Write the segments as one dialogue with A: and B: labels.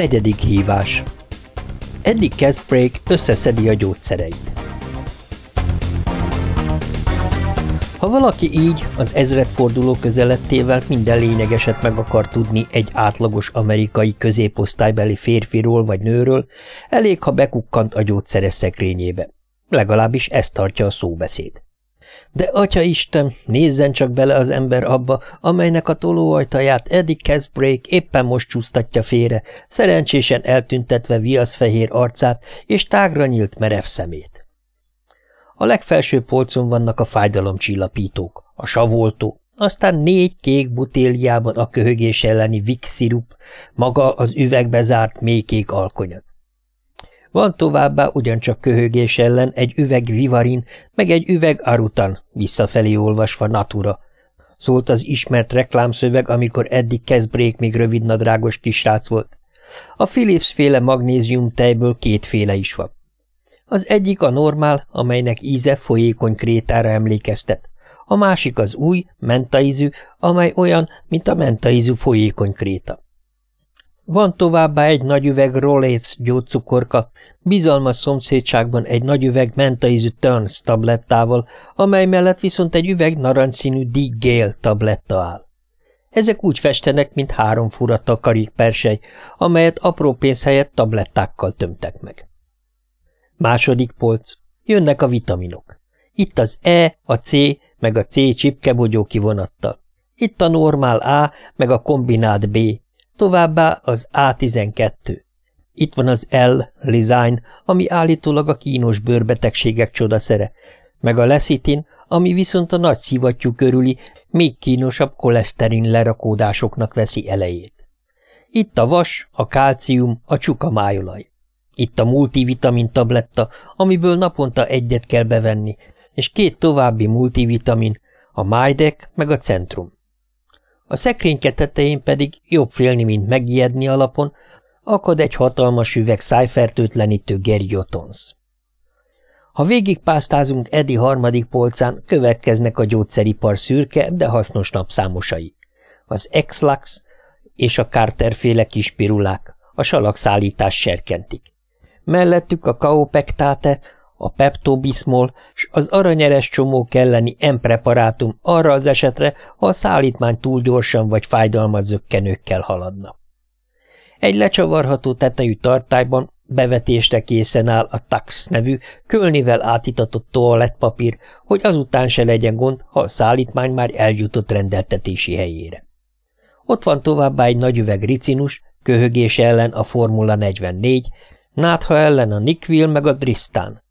A: Negyedik hívás Eddie Casbrake összeszedi a gyógyszereit. Ha valaki így az ezredforduló közelettével minden lényegeset meg akar tudni egy átlagos amerikai középosztálybeli férfiról vagy nőről, elég, ha bekukkant a gyógyszeres szekrényébe. Legalábbis ezt tartja a szóbeszéd. De atya Isten, nézzen csak bele az ember abba, amelynek a tolóajtaját Eddie Casbrake éppen most csúsztatja félre, szerencsésen eltüntetve viaszfehér arcát és tágra nyílt merev szemét. A legfelső polcon vannak a fájdalomcsillapítók, a savoltó, aztán négy kék butéliában a köhögés elleni vikszirup, maga az üvegbe zárt mélykék alkonyat. Van továbbá ugyancsak köhögés ellen egy üveg vivarin, meg egy üveg arutan, visszafelé olvasva natura. Szólt az ismert reklámszöveg, amikor eddig Kezbrék még rövidnadrágos kisrác volt. A Philips féle magnézium tejből kétféle is van. Az egyik a normál, amelynek íze folyékony krétára emlékeztet. A másik az új, mentaízű, amely olyan, mint a mentaízű folyékony kréta. Van továbbá egy nagy üveg Rolétz gyógycukorka, bizalmas szomszédságban egy nagy üveg mentaízű Turns tablettával, amely mellett viszont egy üveg narancsszínű Dick Gale tabletta áll. Ezek úgy festenek, mint három fura takarik persely, amelyet apró pénz helyett tablettákkal tömtek meg. Második polc. Jönnek a vitaminok. Itt az E, a C, meg a C csipkebogyó kivonattal. Itt a normál A, meg a kombinált B, továbbá az A12. Itt van az L, Lizine, ami állítólag a kínos bőrbetegségek csodaszere, meg a lecitin, ami viszont a nagy szivattyú körüli, még kínosabb koleszterin lerakódásoknak veszi elejét. Itt a vas, a kálcium, a csuka májolaj. Itt a multivitamin tabletta, amiből naponta egyet kell bevenni, és két további multivitamin, a Majdek meg a Centrum. A szekrényke tetején pedig jobb félni, mint megijedni alapon, akad egy hatalmas üveg szájfertőtlenítő Geriotonsz. Ha végigpásztázunk Edi harmadik polcán, következnek a gyógyszeripar szürke, de hasznos napszámosai. Az Exlax és a Carter féle kispirulák, a salakszállítás serkentik. Mellettük a kaopektáte, a peptobismol s az aranyeres csomó kelleni M-preparátum arra az esetre, ha a szállítmány túl gyorsan vagy fájdalmat zökkenőkkel haladna. Egy lecsavarható tetejű tartályban bevetésre készen áll a Tax nevű, kölnivel átitatott toalettpapír, hogy azután se legyen gond, ha a szállítmány már eljutott rendeltetési helyére. Ott van továbbá egy nagy üveg ricinus, köhögés ellen a Formula 44, nátha ellen a Nikvil meg a Dristán,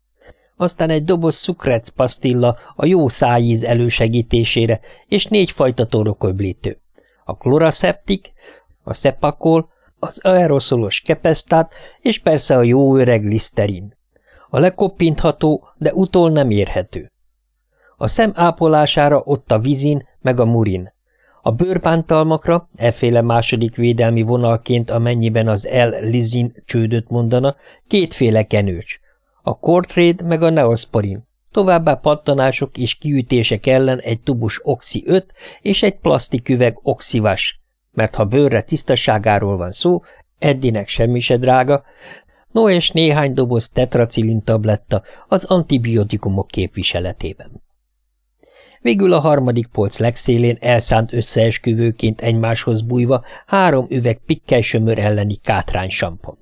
A: aztán egy doboz szukrec pasztilla a jó szájíz elősegítésére, és négy fajta torokoblítő. A kloraszeptik, a szepakol, az aeroszolos kepesztát, és persze a jó öreg liszterin. A lekoppintható, de utol nem érhető. A szem ápolására ott a vizin, meg a murin. A bőrbántalmakra, efféle második védelmi vonalként, amennyiben az L-lizin csődöt mondana, kétféle kenőcs, a Cortrade meg a Neosporin, továbbá pattanások és kiütések ellen egy tubus Oxi 5 és egy plastiküveg Oxivas, mert ha bőrre tisztaságáról van szó, Eddinek semmi se drága, no és néhány doboz tetracilin tabletta az antibiotikumok képviseletében. Végül a harmadik polc legszélén elszánt összeesküvőként egymáshoz bújva három üveg pikkely elleni kátrány sampon.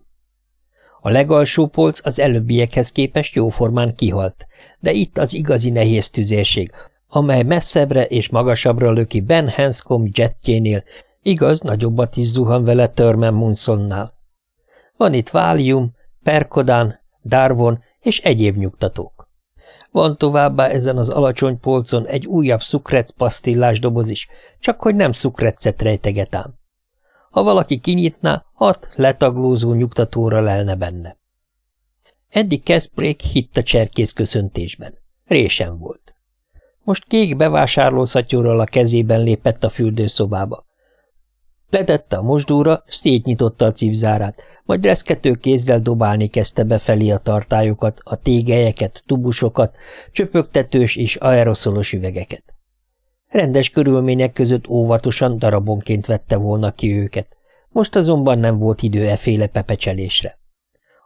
A: A legalsó polc az előbbiekhez képest jóformán kihalt, de itt az igazi nehéz tüzérség, amely messzebbre és magasabbra löki Ben Hanscom jetjénél, igaz, nagyobbat is zuhan vele Törmen Munsonnál. Van itt Valium, Perkodán, Darwon és egyéb nyugtatók. Van továbbá ezen az alacsony polcon egy újabb szukrec pasztillás doboz is, csak hogy nem szukreccet rejteget ám. Ha valaki kinyitná, hat letaglózó nyugtatóra lelne benne. Eddig Keszprék hitt a cserkész köszöntésben. Résen volt. Most kék bevásárlószatyorral a kezében lépett a fürdőszobába. Letette a mosdóra, szétnyitotta a cipzárát, majd reszkető kézzel dobálni kezdte befelé a tartályokat, a tégelyeket, tubusokat, csöpögtetős és aeroszolos üvegeket. Rendes körülmények között óvatosan darabonként vette volna ki őket. most azonban nem volt idő eféle pepecselésre.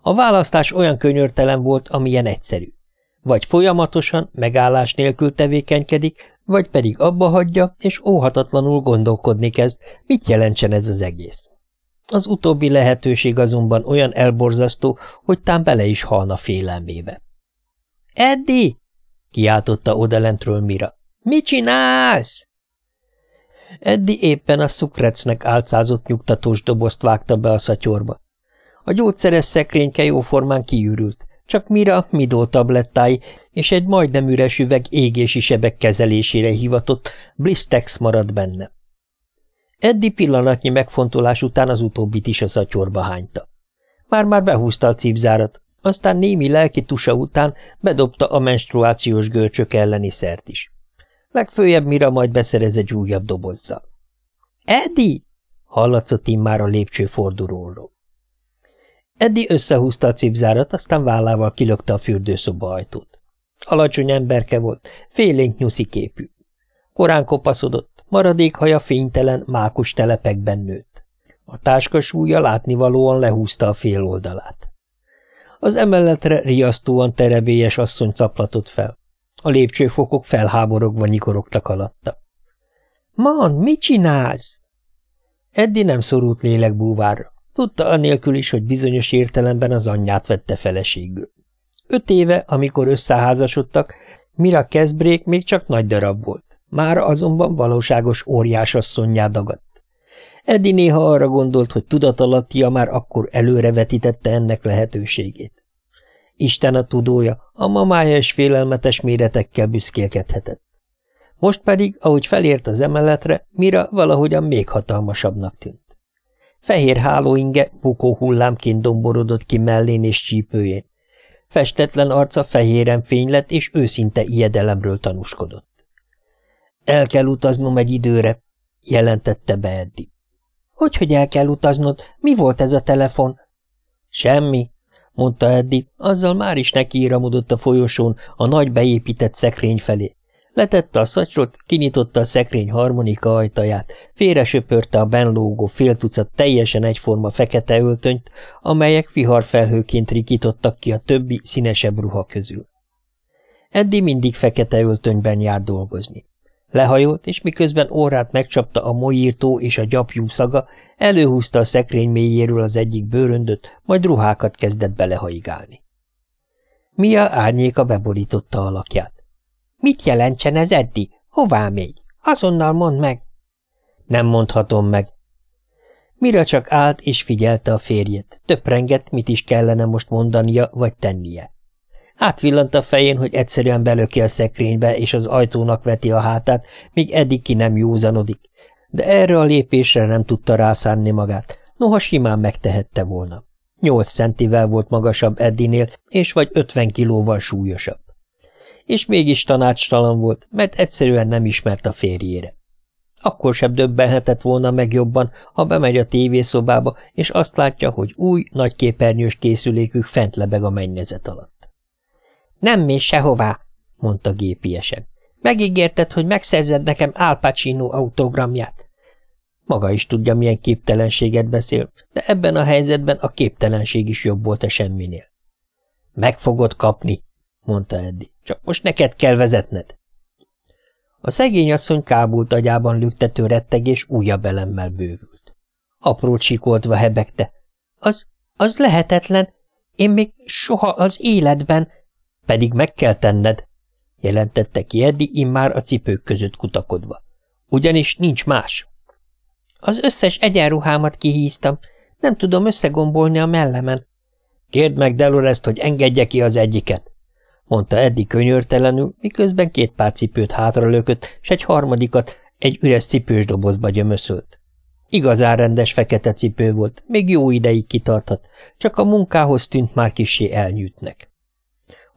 A: A választás olyan könyörtelen volt, amilyen egyszerű. Vagy folyamatosan, megállás nélkül tevékenykedik, vagy pedig abba hagyja, és óhatatlanul gondolkodni kezd, mit jelentsen ez az egész. Az utóbbi lehetőség azonban olyan elborzasztó, hogy tám bele is halna félelmébe. – Eddi! – kiáltotta odalentről Mira. – Mit csinálsz? Eddi éppen a szukrecnek álcázott nyugtatós dobozt vágta be a szatyorba. A gyógyszeres szekrényke jóformán kiürült, csak Mira midó tablettái és egy majdnem üres üveg égési sebek kezelésére hivatott blistex maradt benne. Eddi pillanatnyi megfontolás után az utóbbit is a szatyorba hányta. Már-már behúzta a cipzárat, aztán némi lelki tusa után bedobta a menstruációs görcsök elleni szert is. Legfőjebb mira majd beszerez egy újabb dobozzal. – Eddi! – hallatszott immár a lépcső fordulóról. Eddi összehúzta a cipzárat, aztán vállával kilökte a fürdőszoba ajtót. Alacsony emberke volt, félénk nyuszi képű. Korán kopaszodott, maradék haja fénytelen, mákus telepekben nőtt. A táska súlya látnivalóan lehúzta a fél oldalát. Az emelletre riasztóan terebélyes asszony caplatott fel. A lépcsőfokok felháborogva nyikorogtak alatta. – Man, mit csinálsz? Eddi nem szorult lélekbúvárra. Tudta anélkül is, hogy bizonyos értelemben az anyját vette feleségül. Öt éve, amikor összeházasodtak, Mira Kesbrék még csak nagy darab volt. Már azonban valóságos óriásasszonyjá dagadt. Eddi néha arra gondolt, hogy tudatalattia már akkor előrevetítette ennek lehetőségét. Isten a tudója, a mamája és félelmetes méretekkel büszkélkedhetett. Most pedig, ahogy felért az emeletre, Mira valahogyan még hatalmasabbnak tűnt. Fehér hálóinge bukó hullámként domborodott ki mellén és csípőjén. Festetlen arca fehéren fény lett, és őszinte ijedelemről tanúskodott. El kell utaznom egy időre, jelentette be Eddi. Hogy, hogy el kell utaznod? Mi volt ez a telefon? Semmi, mondta Eddi, azzal már is nekiíramodott a folyosón a nagy beépített szekrény felé. Letette a szatyrot, kinyitotta a szekrény harmonika ajtaját, félresöpörte a benlógó fél tucat teljesen egyforma fekete öltönyt, amelyek viharfelhőként rikítottak ki a többi színesebb ruha közül. Eddi mindig fekete öltönyben jár dolgozni. Lehajolt, és miközben órát megcsapta a molyírtó és a gyapjú szaga, előhúzta a szekrény mélyéről az egyik bőröndöt, majd ruhákat kezdett belehaigálni. Mia árnyéka beborította alakját. – Mit jelentsen ez, Eddi? Hová még? Azonnal mondd meg! – Nem mondhatom meg. Mira csak állt és figyelte a férjet, töprengett, mit is kellene most mondania vagy tennie. Átvillant a fején, hogy egyszerűen belöki a szekrénybe, és az ajtónak veti a hátát, míg eddig ki nem józanodik. De erre a lépésre nem tudta rászánni magát, noha simán megtehette volna. Nyolc centivel volt magasabb Eddinél, és vagy ötven kilóval súlyosabb. És mégis tanácstalan volt, mert egyszerűen nem ismert a férjére. Akkor sem döbbenhetett volna meg jobban, ha bemegy a tévészobába, és azt látja, hogy új, nagyképernyős készülékük fent lebeg a mennyezet alatt. Nem mész sehová, mondta gépiesen. Megígérted, hogy megszerzed nekem Al Pacino autogramját. Maga is tudja, milyen képtelenséget beszél, de ebben a helyzetben a képtelenség is jobb volt a semminél. Meg fogod kapni, mondta Eddi, csak most neked kell vezetned. A szegény asszony kábult agyában lüktető rettegés újabb elemmel bővült. Apró csikoltva hebegte. Az, az lehetetlen. Én még soha az életben pedig meg kell tenned, jelentette ki Eddi immár a cipők között kutakodva. Ugyanis nincs más. Az összes egyenruhámat kihíztam, nem tudom összegombolni a mellemen. Kérd meg Delores-t, hogy engedje ki az egyiket, mondta Eddi könyörtelenül, miközben két pár cipőt hátralökött, s egy harmadikat egy üres cipős dobozba gyömöszölt. Igazán rendes fekete cipő volt, még jó ideig kitarthat, csak a munkához tűnt már kissé elnyűtnek.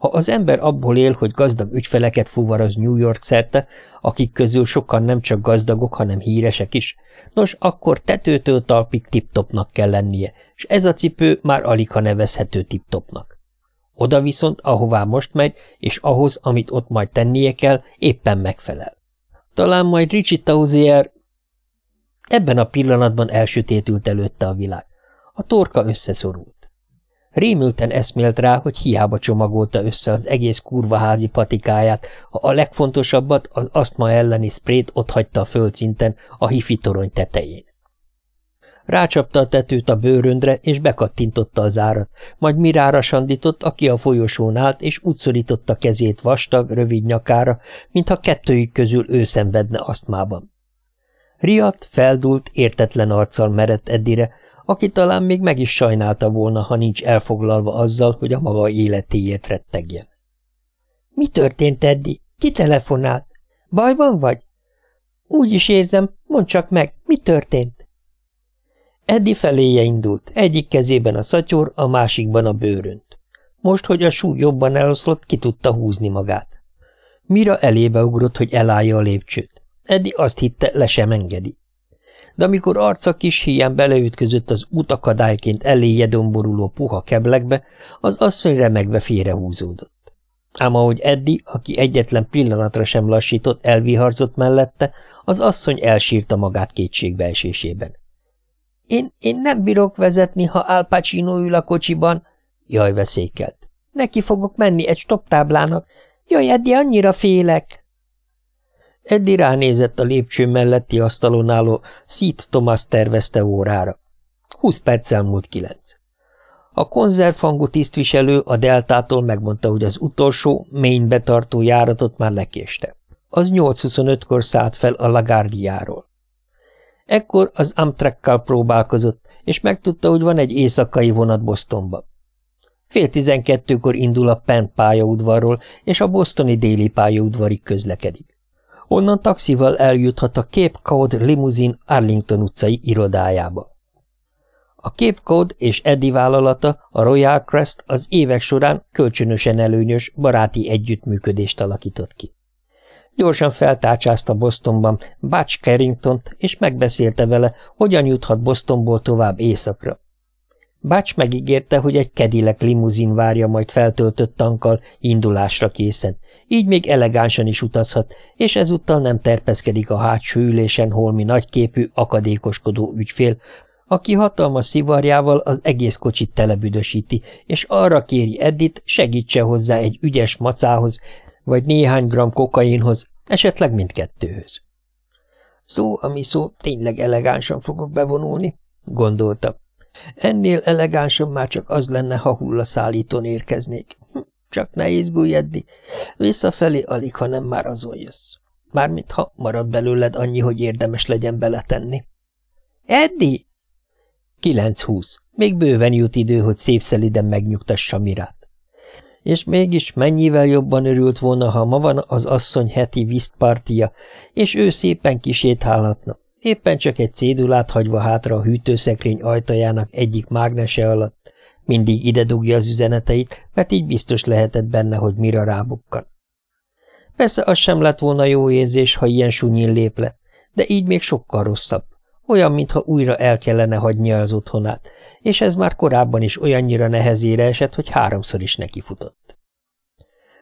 A: Ha az ember abból él, hogy gazdag ügyfeleket fuvaroz New York szerte, akik közül sokan nem csak gazdagok, hanem híresek is, nos, akkor tetőtől talpig tiptopnak kell lennie, és ez a cipő már alig ha nevezhető tiptopnak. Oda viszont, ahová most megy, és ahhoz, amit ott majd tennie kell, éppen megfelel. Talán majd Richie Tauzier... Ebben a pillanatban elsötétült előtte a világ. A torka összeszorult. Rémülten eszmélt rá, hogy hiába csomagolta össze az egész kurvaházi patikáját, ha a legfontosabbat, az asztma elleni sprét hagyta a földszinten, a hifi torony tetején. Rácsapta a tetőt a bőröndre, és bekattintotta az árat, majd Mirára sandított, aki a folyosón állt, és úgy kezét vastag, rövid nyakára, mintha kettőjük közül ő szenvedne asztmában. Riat, feldult, értetlen arccal merett Eddire, aki talán még meg is sajnálta volna, ha nincs elfoglalva azzal, hogy a maga életéért rettegjen. – Mi történt, Eddi? Ki telefonált? Bajban vagy? – Úgy is érzem, mondd csak meg, mi történt? Eddi feléje indult, egyik kezében a szatyor, a másikban a bőrönt. Most, hogy a súly jobban eloszlott, ki tudta húzni magát. Mira elébe ugrott, hogy elállja a lépcsőt. Eddi azt hitte, le sem engedi. De amikor arca kis híján beleütközött az utakadályként eléje domboruló puha keblekbe, az asszony remegve félrehúzódott. Ám ahogy Eddi, aki egyetlen pillanatra sem lassított, elviharzott mellette, az asszony elsírta magát kétségbeesésében. Én, én nem bírok vezetni, ha Al Pacino ül a kocsiban, jaj veszékelt. Neki fogok menni egy stoptáblának. Jaj, Eddi, annyira félek! Eddi ránézett a lépcső melletti asztalon álló Szít Thomas tervezte órára. Húsz perccel múlt kilenc. A konzervhangú tisztviselő a Deltától megmondta, hogy az utolsó, mény betartó járatot már lekéste. Az 8.25-kor szállt fel a Lagárdiáról. Ekkor az Amtrakkal próbálkozott, és megtudta, hogy van egy éjszakai vonat Bostonba. Fél tizenkettőkor indul a Penn pályaudvarról, és a bostoni déli pályaudvarig közlekedik. Onnan taxival eljuthat a Cape Cod limuzin Arlington utcai irodájába. A Cape Cod és Eddie vállalata, a Royal Crest az évek során kölcsönösen előnyös, baráti együttműködést alakított ki. Gyorsan feltárcsázta Bostonban Butch carrington és megbeszélte vele, hogyan juthat Bostonból tovább északra. Bács megígérte, hogy egy kedilek limuzin várja majd feltöltött tankkal indulásra készen, így még elegánsan is utazhat, és ezúttal nem terpeszkedik a hátsó ülésen holmi nagyképű, akadékoskodó ügyfél, aki hatalmas szivarjával az egész kocsit telebüdösíti, és arra kéri Eddit, segítse hozzá egy ügyes macához, vagy néhány gram kokainhoz, esetleg mindkettőhöz. Szó, ami szó, tényleg elegánsan fogok bevonulni, gondolta. Ennél elegánsan már csak az lenne, ha hullaszállítón érkeznék. Hm, csak ne izgulj, Eddi. Visszafelé alig, ha nem már azon jössz. Mármint ha marad belőled annyi, hogy érdemes legyen beletenni. Eddi! 9-20. Még bőven jut idő, hogy szép szeliden megnyugtassa Mirát és mégis mennyivel jobban örült volna, ha ma van az asszony heti visztpartia, és ő szépen kisétálhatna, éppen csak egy cédulát hagyva hátra a hűtőszekrény ajtajának egyik mágnese alatt, mindig ide dugja az üzeneteit, mert így biztos lehetett benne, hogy mira rábukkan. Persze az sem lett volna jó érzés, ha ilyen sunyin lép le, de így még sokkal rosszabb. Olyan, mintha újra el kellene hagynia az otthonát, és ez már korábban is olyannyira nehezére esett, hogy háromszor is nekifutott.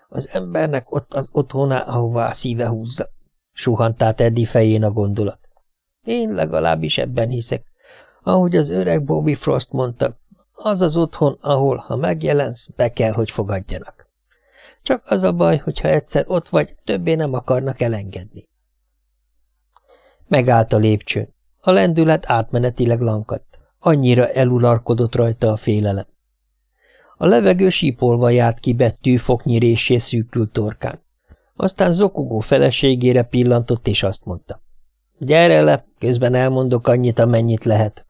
A: Az embernek ott az otthona, ahová a szíve húzza, suhant át Eddie fején a gondolat. Én legalábbis ebben hiszek. Ahogy az öreg Bobby Frost mondta, az az otthon, ahol, ha megjelensz, be kell, hogy fogadjanak. Csak az a baj, hogyha egyszer ott vagy, többé nem akarnak elengedni. Megállt a lépcsőn. A lendület átmenetileg lankadt. Annyira elularkodott rajta a félelem. A levegő sípolva járt ki betű foknyirésé szűkült torkán. Aztán zokogó feleségére pillantott, és azt mondta. Gyere le, közben elmondok annyit, amennyit lehet.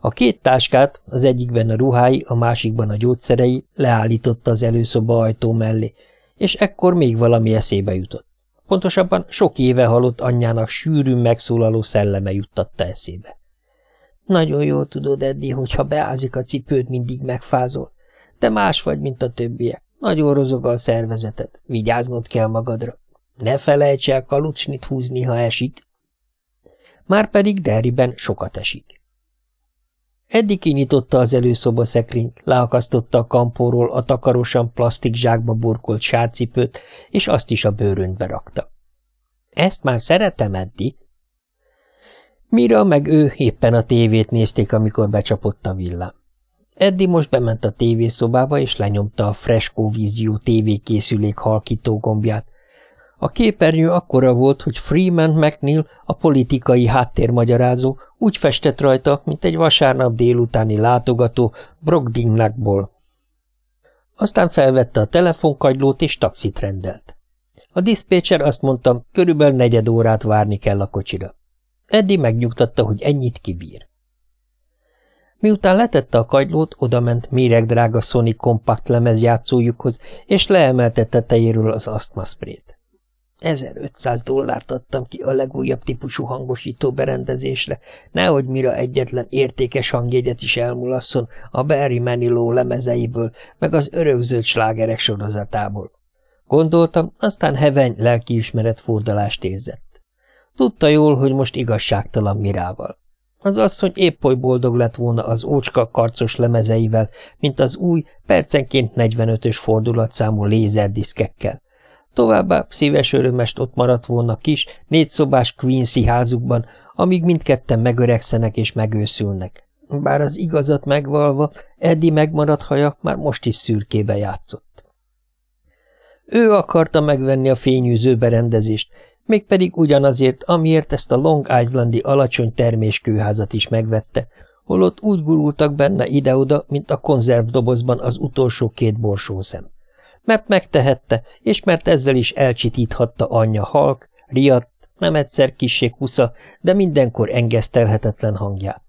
A: A két táskát, az egyikben a ruhái, a másikban a gyógyszerei leállította az előszoba ajtó mellé, és ekkor még valami eszébe jutott. Pontosabban sok éve halott anyjának sűrűn megszólaló szelleme juttatta eszébe. Nagyon jól tudod, Eddi, hogy ha beázik a cipőd, mindig megfázol. De más vagy, mint a többiek. Nagyon rozog a szervezeted. Vigyáznod kell magadra. Ne felejts el kalucsnit húzni, ha esik. Márpedig Derriben sokat esik. Eddig kinyitotta az előszoba szekrényt, leakasztotta a kampóról a takarosan plastik zsákba burkolt sárcipőt, és azt is a bőröntbe rakta. – Ezt már szeretem, Eddi. Mira meg ő éppen a tévét nézték, amikor becsapott a villám. Eddi most bement a tévészobába, és lenyomta a Fresco Visio tévékészülék halkító gombját. A képernyő akkora volt, hogy Freeman McNeil, a politikai háttérmagyarázó, úgy festett rajta, mint egy vasárnap délutáni látogató Brogdingnakból. Aztán felvette a telefonkagylót, és taxit rendelt. A diszpécser azt mondta, körülbelül negyed órát várni kell a kocsira. Eddi megnyugtatta, hogy ennyit kibír. Miután letette a kagylót, odament méregdrága Sony kompakt lemezjátszójukhoz, és leemelte tetejéről az asztmaszprét. 1500 dollárt adtam ki a legújabb típusú hangosító berendezésre, nehogy mire egyetlen értékes hangjegyet is elmulasszon a Barry Manilow lemezeiből, meg az örökzöld slágerek sorozatából. Gondoltam, aztán heveny lelkiismeret fordalást érzett. Tudta jól, hogy most igazságtalan mirával. Az asszony épp oly boldog lett volna az ócska karcos lemezeivel, mint az új, percenként 45-ös fordulatszámú lézerdiszkekkel. Továbbá szíves örömest ott maradt volna kis, négyszobás Quincy házukban, amíg mindketten megöregszenek és megőszülnek. Bár az igazat megvalva, Eddie megmaradt haja már most is szürkébe játszott. Ő akarta megvenni a fényűző berendezést, mégpedig ugyanazért, amiért ezt a Long Islandi alacsony terméskőházat is megvette, holott úgy gurultak benne ide-oda, mint a konzervdobozban az utolsó két borsószem. Mert megtehette, és mert ezzel is elcsitíthatta anyja halk, riadt, nem egyszer kissé kusza, de mindenkor engesztelhetetlen hangját.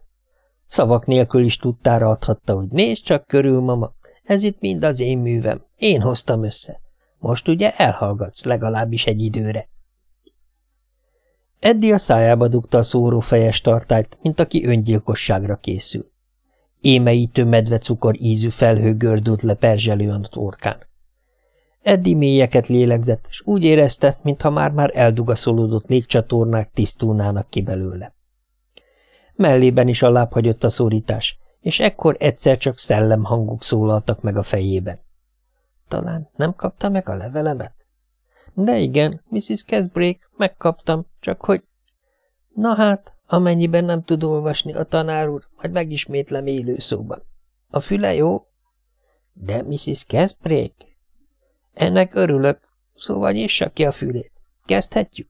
A: Szavak nélkül is tudtára adhatta, hogy nézd csak körül, mama, ez itt mind az én művem, én hoztam össze. Most ugye elhallgatsz legalábbis egy időre. Eddi a szájába dugta a szóró tartályt, mint aki öngyilkosságra készül. Émeítő medvecukor ízű felhő gördült le perzselően a torkán. Eddi mélyeket lélegzett, és úgy érezte, mintha már-már eldugaszolódott légcsatornák tisztulnának ki belőle. Mellében is alább hagyott a szorítás, és ekkor egyszer csak szellemhangok szólaltak meg a fejében. Talán nem kapta meg a levelemet? De igen, Mrs. Casbrake, megkaptam, csak hogy... Na hát, amennyiben nem tud olvasni a tanár úr, majd megismétlem élőszóban. A füle jó? De Mrs. Casbrake? Ennek örülök, szóval nyissa ki a fülét. Kezdhetjük?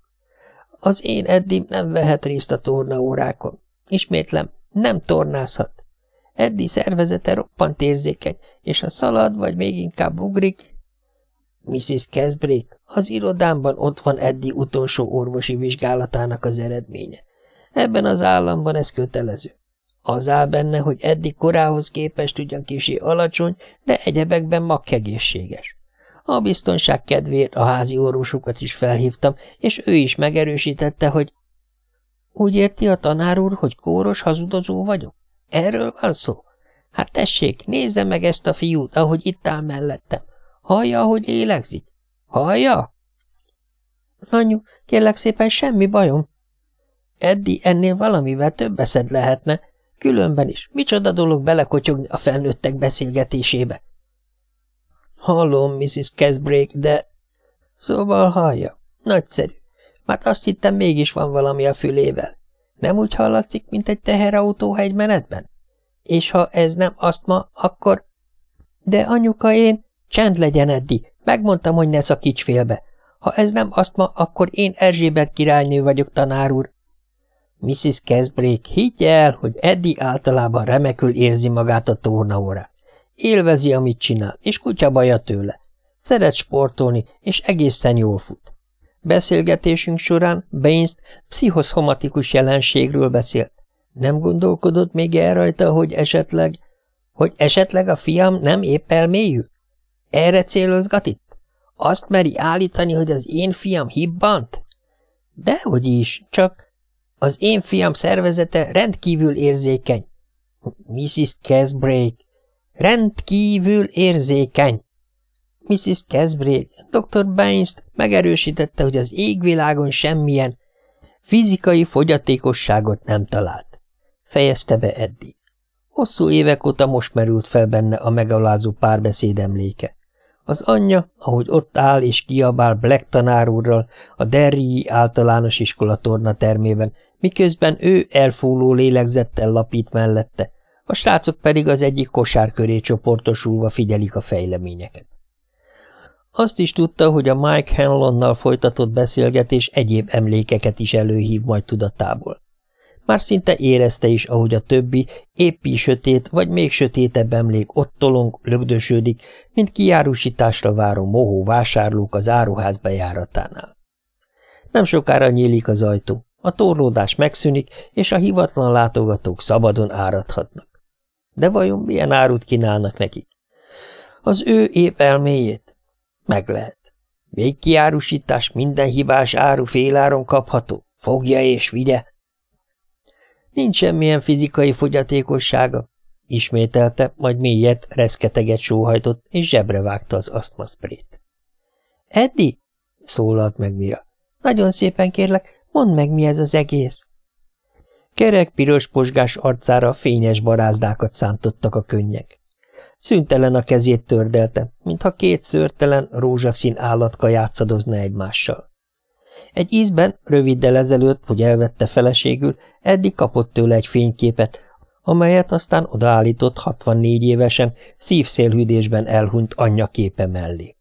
A: Az én Eddi nem vehet részt a tornaórákon. Ismétlem, nem tornázhat. Eddi szervezete roppant érzékeny, és ha szalad, vagy még inkább ugrik, Mrs. Casbrake, az irodámban ott van Eddi utolsó orvosi vizsgálatának az eredménye. Ebben az államban ez kötelező. Az áll benne, hogy Eddi korához képest ugyan kisé alacsony, de egyebekben makkegészséges. A biztonság kedvéért a házi orvosukat is felhívtam, és ő is megerősítette, hogy úgy érti a tanár úr, hogy kóros hazudozó vagyok? Erről van szó? Hát tessék, nézze meg ezt a fiút, ahogy itt áll mellettem. Hallja, ahogy lélegzik? Hallja? Anyu, kérlek szépen, semmi bajom. Eddi ennél valamivel több eszed lehetne, különben is. Micsoda dolog belekotyogni a felnőttek beszélgetésébe. Hallom, Mrs. Casbrake, de... Szóval hallja. Nagyszerű. Mert azt hittem, mégis van valami a fülével. Nem úgy hallatszik, mint egy teherautó hegymenetben? És ha ez nem asztma, akkor... De anyuka, én... Csend legyen, Eddi. Megmondtam, hogy ne szakíts félbe. Ha ez nem asztma, akkor én Erzsébet királynő vagyok, tanár úr. Mrs. Casbrake, higgye el, hogy Eddi általában remekül érzi magát a tornaórán. Élvezi, amit csinál, és kutya baja tőle. Szeret sportolni, és egészen jól fut. Beszélgetésünk során Baines pszichoszomatikus jelenségről beszélt. Nem gondolkodott még el rajta, hogy esetleg... Hogy esetleg a fiam nem épp elmélyű? Erre célozgat itt? Azt meri állítani, hogy az én fiam hibbant? Dehogy is, csak az én fiam szervezete rendkívül érzékeny. Mrs. Casbrake, rendkívül érzékeny. Mrs. Casbrake, Dr. Baines megerősítette, hogy az égvilágon semmilyen fizikai fogyatékosságot nem talált. Fejezte be Eddi. Hosszú évek óta most merült fel benne a megalázó párbeszéd emléke. Az anyja, ahogy ott áll és kiabál Black tanár a Derrii általános iskola torna termében, miközben ő elfúló lélegzettel lapít mellette, a srácok pedig az egyik kosár köré csoportosulva figyelik a fejleményeket. Azt is tudta, hogy a Mike Hanlonnal folytatott beszélgetés egyéb emlékeket is előhív majd tudatából. Már szinte érezte is, ahogy a többi, éppi sötét vagy még sötétebb emlék ott tolong, mint kijárusításra váró mohó vásárlók az áruház bejáratánál. Nem sokára nyílik az ajtó, a torlódás megszűnik, és a hivatlan látogatók szabadon áradhatnak. De vajon milyen árut kínálnak nekik? Az ő épp elméjét? Meg lehet. Végkiárusítás minden hibás áru féláron kapható. Fogja és vigye. Nincs semmilyen fizikai fogyatékossága, ismételte, majd mélyet, reszketeget sóhajtott, és zsebre vágta az asztmaszprét. Eddi? szólalt meg Mira. Nagyon szépen kérlek, mondd meg, mi ez az egész. Kerek piros posgás arcára fényes barázdákat szántottak a könnyek. Szüntelen a kezét tördelte, mintha két szőrtelen, rózsaszín állatka játszadozna egymással. Egy ízben, röviddel ezelőtt, hogy elvette feleségül, eddig kapott tőle egy fényképet, amelyet aztán odaállított 64 évesen szívszélhűdésben elhunyt anyja képe mellé.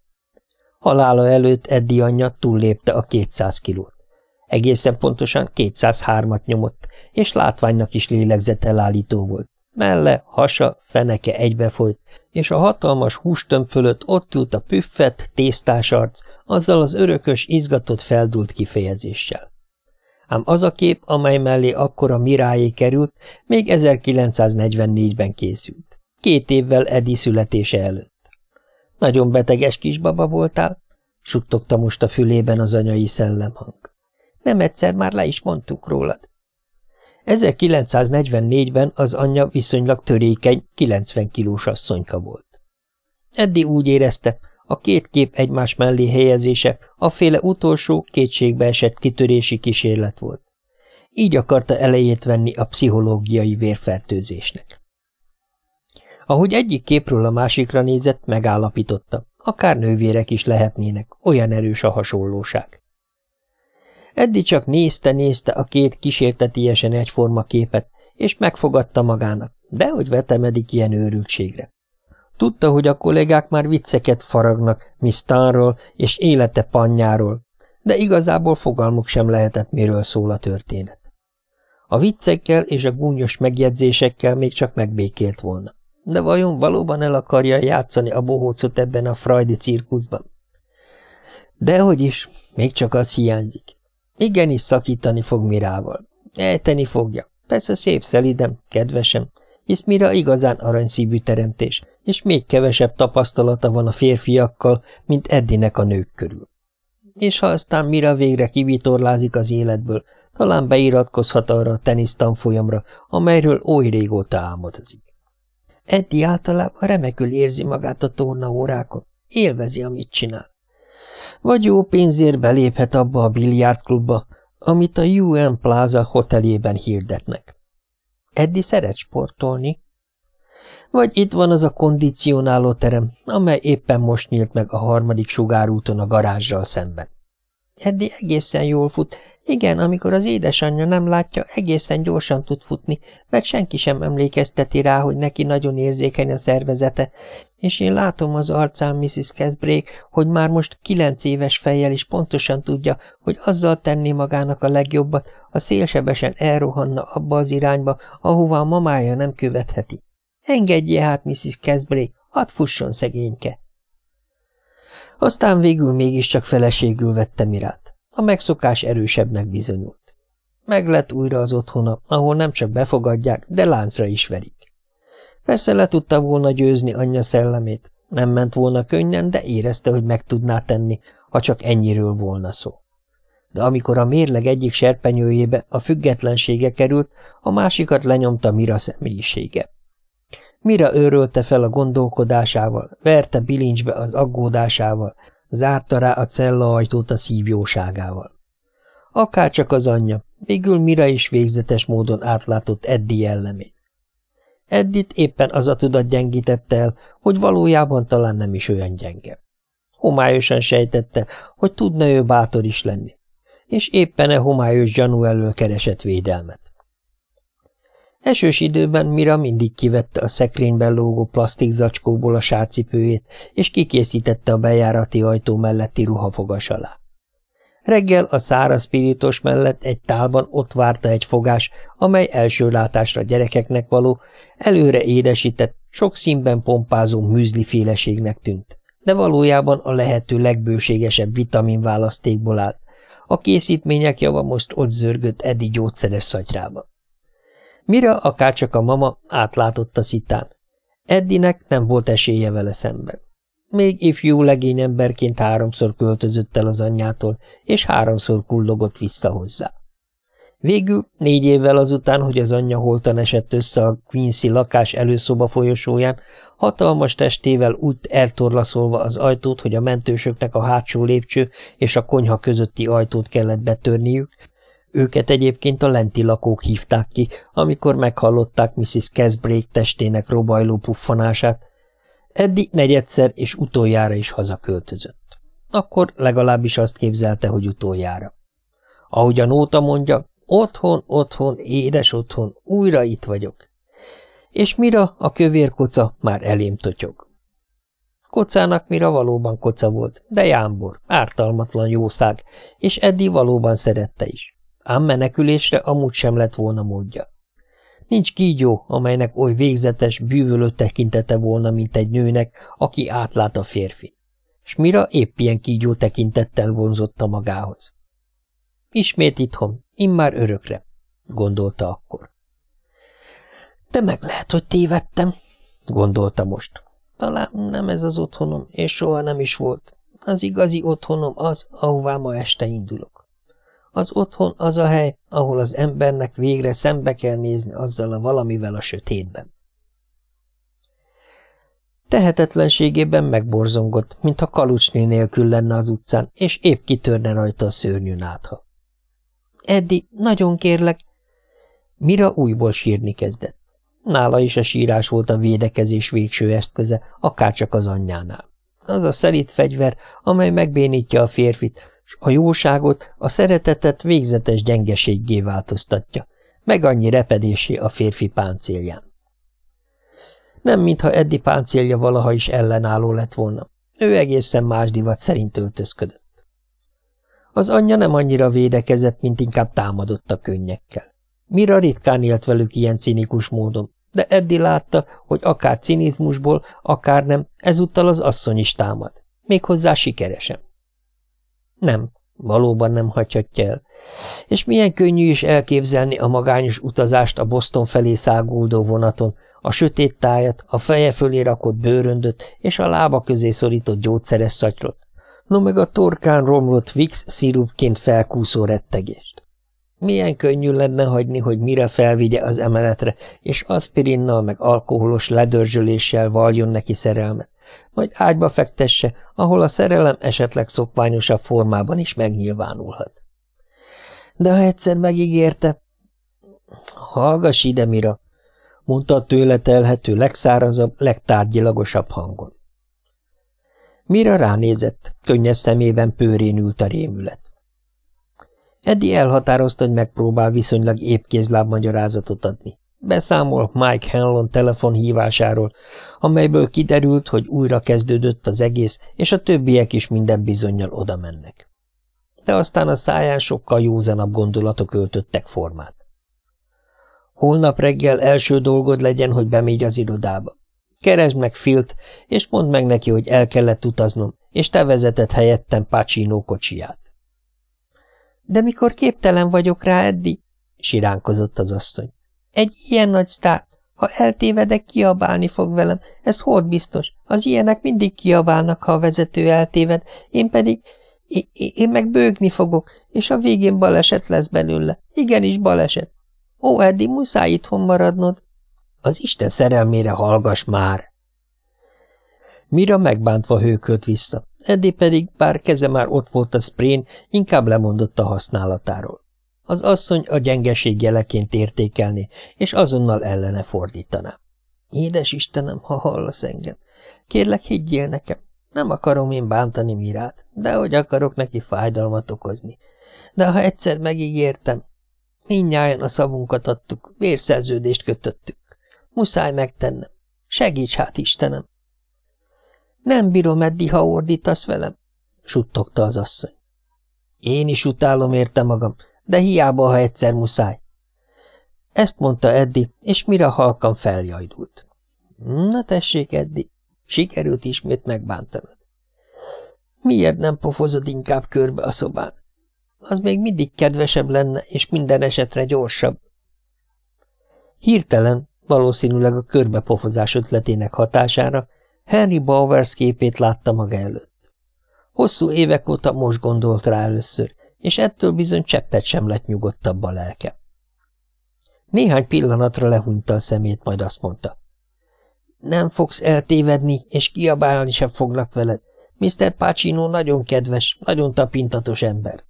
A: Halála előtt Eddi anyja túllépte a 200 kilót. Egészen pontosan 203-at nyomott, és látványnak is lélegzetelállító volt. Melle, hasa, feneke egybefolyt, és a hatalmas hústömb fölött ott ült a püffet, tésztás arc, azzal az örökös, izgatott, feldult kifejezéssel. Ám az a kép, amely mellé akkor a mirájé került, még 1944-ben készült. Két évvel Edi születése előtt. Nagyon beteges kisbaba voltál? suttogta most a fülében az anyai szellemhang. Nem egyszer már le is mondtuk rólad. 1944-ben az anyja viszonylag törékeny, 90 kilós asszonyka volt. Eddi úgy érezte, a két kép egymás mellé helyezése a féle utolsó, kétségbe esett kitörési kísérlet volt. Így akarta elejét venni a pszichológiai vérfertőzésnek. Ahogy egyik képről a másikra nézett, megállapította, akár nővérek is lehetnének, olyan erős a hasonlóság. Eddi csak nézte-nézte a két kísértetiesen egyforma képet, és megfogadta magának, dehogy vetemedik ilyen őrültségre. Tudta, hogy a kollégák már vicceket faragnak Miss és élete panjáról, de igazából fogalmuk sem lehetett, miről szól a történet. A viccekkel és a gúnyos megjegyzésekkel még csak megbékélt volna. De vajon valóban el akarja játszani a bohócot ebben a frajdi cirkuszban? Dehogy is, még csak az hiányzik. Igenis szakítani fog Mirával. Ejteni fogja. Persze szép szelidem, kedvesem, hisz Mira igazán aranyszívű teremtés, és még kevesebb tapasztalata van a férfiakkal, mint Eddinek a nők körül. És ha aztán Mira végre kivitorlázik az életből, talán beiratkozhat arra a tenisztanfolyamra, amelyről oly régóta álmodozik. Eddi általában remekül érzi magát a tornaórákon, élvezi, amit csinál vagy jó pénzért beléphet abba a biliárdklubba, amit a UN Plaza hoteljében hirdetnek. Eddi szeret sportolni. Vagy itt van az a kondicionáló terem, amely éppen most nyílt meg a harmadik sugárúton a garázsral szemben. Eddi egészen jól fut. Igen, amikor az édesanyja nem látja, egészen gyorsan tud futni, mert senki sem emlékezteti rá, hogy neki nagyon érzékeny a szervezete, és én látom az arcán Mrs. Casbrake, hogy már most kilenc éves fejjel is pontosan tudja, hogy azzal tenni magának a legjobbat, ha szélsebesen elrohanna abba az irányba, ahova a mamája nem követheti. Engedje hát, Mrs. Casbrake, hadd fusson szegényke! Aztán végül mégiscsak feleségül vette Mirát. A megszokás erősebbnek bizonyult. Meg lett újra az otthona, ahol nem csak befogadják, de láncra is verik. Persze le tudta volna győzni anyja szellemét, nem ment volna könnyen, de érezte, hogy meg tudná tenni, ha csak ennyiről volna szó. De amikor a mérleg egyik serpenyőjébe a függetlensége került, a másikat lenyomta Mira személyisége. Mira őrölte fel a gondolkodásával, verte bilincsbe az aggódásával, zárta rá a cella ajtót a szívjóságával. Akárcsak az anyja, végül Mira is végzetes módon átlátott Eddi jellemét. Eddit éppen az a tudat gyengítette el, hogy valójában talán nem is olyan gyenge. homályosan sejtette, hogy tudna ő bátor is lenni, és éppen e homályos gyanú elől keresett védelmet. Esős időben Mira mindig kivette a szekrényben lógó plastikzacskóból a sárcipőjét, és kikészítette a bejárati ajtó melletti ruhafogas alá. Reggel a száraz spiritos mellett egy tálban ott várta egy fogás, amely első látásra gyerekeknek való, előre édesített, sok színben pompázó műzliféleségnek tűnt, de valójában a lehető legbőségesebb vitaminválasztékból állt. A készítmények java most ott zörgött Edi gyógyszeres szatyrába. Mira, akárcsak a mama, átlátott a szitán. Eddinek nem volt esélye vele szemben. Még ifjú legény emberként háromszor költözött el az anyjától, és háromszor kullogott vissza hozzá. Végül, négy évvel azután, hogy az anyja holtan esett össze a Quincy lakás előszoba folyosóján, hatalmas testével úgy eltorlaszolva az ajtót, hogy a mentősöknek a hátsó lépcső és a konyha közötti ajtót kellett betörniük, őket egyébként a lenti lakók hívták ki, amikor meghallották Mrs. Casbrake testének robajló puffanását, Eddig negyedszer és utoljára is hazaköltözött. Akkor legalábbis azt képzelte, hogy utoljára. Ahogy a nóta mondja, otthon, otthon, édes otthon, újra itt vagyok. És mira a kövér koca már elém totyog. Kocának mira valóban koca volt, de jámbor, ártalmatlan jószág, és Eddi valóban szerette is. Ám menekülésre amúgy sem lett volna módja. Nincs kígyó, amelynek oly végzetes, bűvölő tekintete volna, mint egy nőnek, aki átlát a férfi. S mira épp ilyen kígyó tekintettel vonzotta magához. Ismét itthon, immár örökre, gondolta akkor. De meg lehet, hogy tévedtem, gondolta most. Talán nem ez az otthonom, és soha nem is volt. Az igazi otthonom az, ahová ma este indulok. Az otthon az a hely, ahol az embernek végre szembe kell nézni azzal a valamivel a sötétben. Tehetetlenségében megborzongott, mintha kalucsni nélkül lenne az utcán, és épp kitörne rajta a szörnyű nátha. Eddi, nagyon kérlek! Mira újból sírni kezdett. Nála is a sírás volt a védekezés végső eszköze, akárcsak az anyjánál. Az a szelít fegyver, amely megbénítja a férfit, s a jóságot, a szeretetet végzetes gyengeséggé változtatja, meg annyi repedésé a férfi páncélján. Nem mintha Eddi páncélja valaha is ellenálló lett volna. Ő egészen más divat szerint öltözködött. Az anyja nem annyira védekezett, mint inkább támadott a könnyekkel. Mira ritkán élt velük ilyen cinikus módon, de Eddi látta, hogy akár cinizmusból, akár nem, ezúttal az asszony is támad, méghozzá sikeresen. Nem, valóban nem hagyhatja el. És milyen könnyű is elképzelni a magányos utazást a Boston felé száguldó vonaton, a sötét tájat, a feje fölé rakott bőröndöt és a lába közé szorított gyógyszeres szatyrot, no meg a torkán romlott Vix szirupként felkúszó rettegést. Milyen könnyű lenne hagyni, hogy mire felvigye az emeletre, és aspirinnal meg alkoholos ledörzsöléssel valjon neki szerelmet, majd ágyba fektesse, ahol a szerelem esetleg szokványosabb formában is megnyilvánulhat. De ha egyszer megígérte... Hallgass ide, Mira, mondta tőle telhető legszárazabb, legtárgyilagosabb hangon. Mira ránézett, könnyes szemében pőrén ült a rémület. Eddi elhatározta, hogy megpróbál viszonylag épp kézláb magyarázatot adni. Beszámol Mike Hanlon telefonhívásáról, amelyből kiderült, hogy újra kezdődött az egész, és a többiek is minden bizonyal oda mennek. De aztán a száján sokkal józanabb gondolatok öltöttek formát. Holnap reggel első dolgod legyen, hogy bemégy az irodába. Keresd meg Filt, és mondd meg neki, hogy el kellett utaznom, és te vezetett helyettem Pacino kocsiját. De mikor képtelen vagyok rá, Eddi? siránkozott az asszony. Egy ilyen nagy sztár. Ha eltévedek, kiabálni fog velem. Ez hogy biztos. Az ilyenek mindig kiabálnak, ha a vezető eltéved. Én pedig... Én meg bőgni fogok, és a végén baleset lesz belőle. Igenis baleset. Ó, Eddi, muszáj itthon maradnod. Az Isten szerelmére hallgass már! Mira megbántva hőkölt vissza. Eddi pedig, bár keze már ott volt a sprén, inkább lemondott a használatáról. Az asszony a gyengeség jeleként értékelni, és azonnal ellene fordítaná. Édes Istenem, ha hallasz engem, kérlek higgyél nekem. Nem akarom én bántani Mirát, de hogy akarok neki fájdalmat okozni. De ha egyszer megígértem, mindnyájan a szavunkat adtuk, vérszerződést kötöttük. Muszáj megtennem. Segíts hát, Istenem! Nem bírom eddig, ha ordítasz velem, suttogta az asszony. Én is utálom érte magam, de hiába, ha egyszer muszáj. Ezt mondta Eddi, és mire halkan feljajdult. Na tessék, Eddi, sikerült ismét megbántanod. Miért nem pofozod inkább körbe a szobán? Az még mindig kedvesebb lenne, és minden esetre gyorsabb. Hirtelen, valószínűleg a körbepofozás ötletének hatására Henry Bowers képét látta maga előtt. Hosszú évek óta most gondolt rá először, és ettől bizony cseppet sem lett nyugodtabb a lelke. Néhány pillanatra lehúnyta a szemét, majd azt mondta. Nem fogsz eltévedni, és kiabálni sem foglak veled. Mr. Pacino nagyon kedves, nagyon tapintatos ember.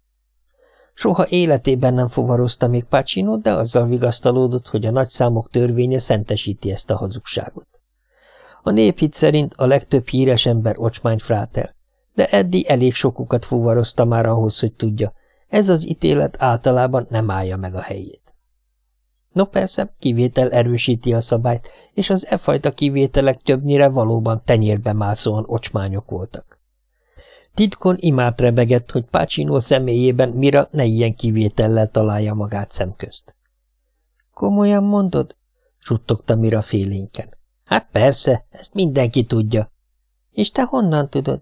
A: Soha életében nem fuvarozta még Pacino, de azzal vigasztalódott, hogy a nagyszámok törvénye szentesíti ezt a hazugságot. A néphit szerint a legtöbb híres ember ocsmány fráter, de Eddi elég sokukat fuvarozta már ahhoz, hogy tudja, ez az ítélet általában nem állja meg a helyét. No persze, kivétel erősíti a szabályt, és az e fajta kivételek többnyire valóban tenyérbe mászóan ocsmányok voltak. Titkon imád rebegett, hogy Pácsinó személyében mira ne ilyen kivétellel találja magát szemközt. – Komolyan mondod? – suttogta Mira félénken. – Hát persze, ezt mindenki tudja. – És te honnan tudod?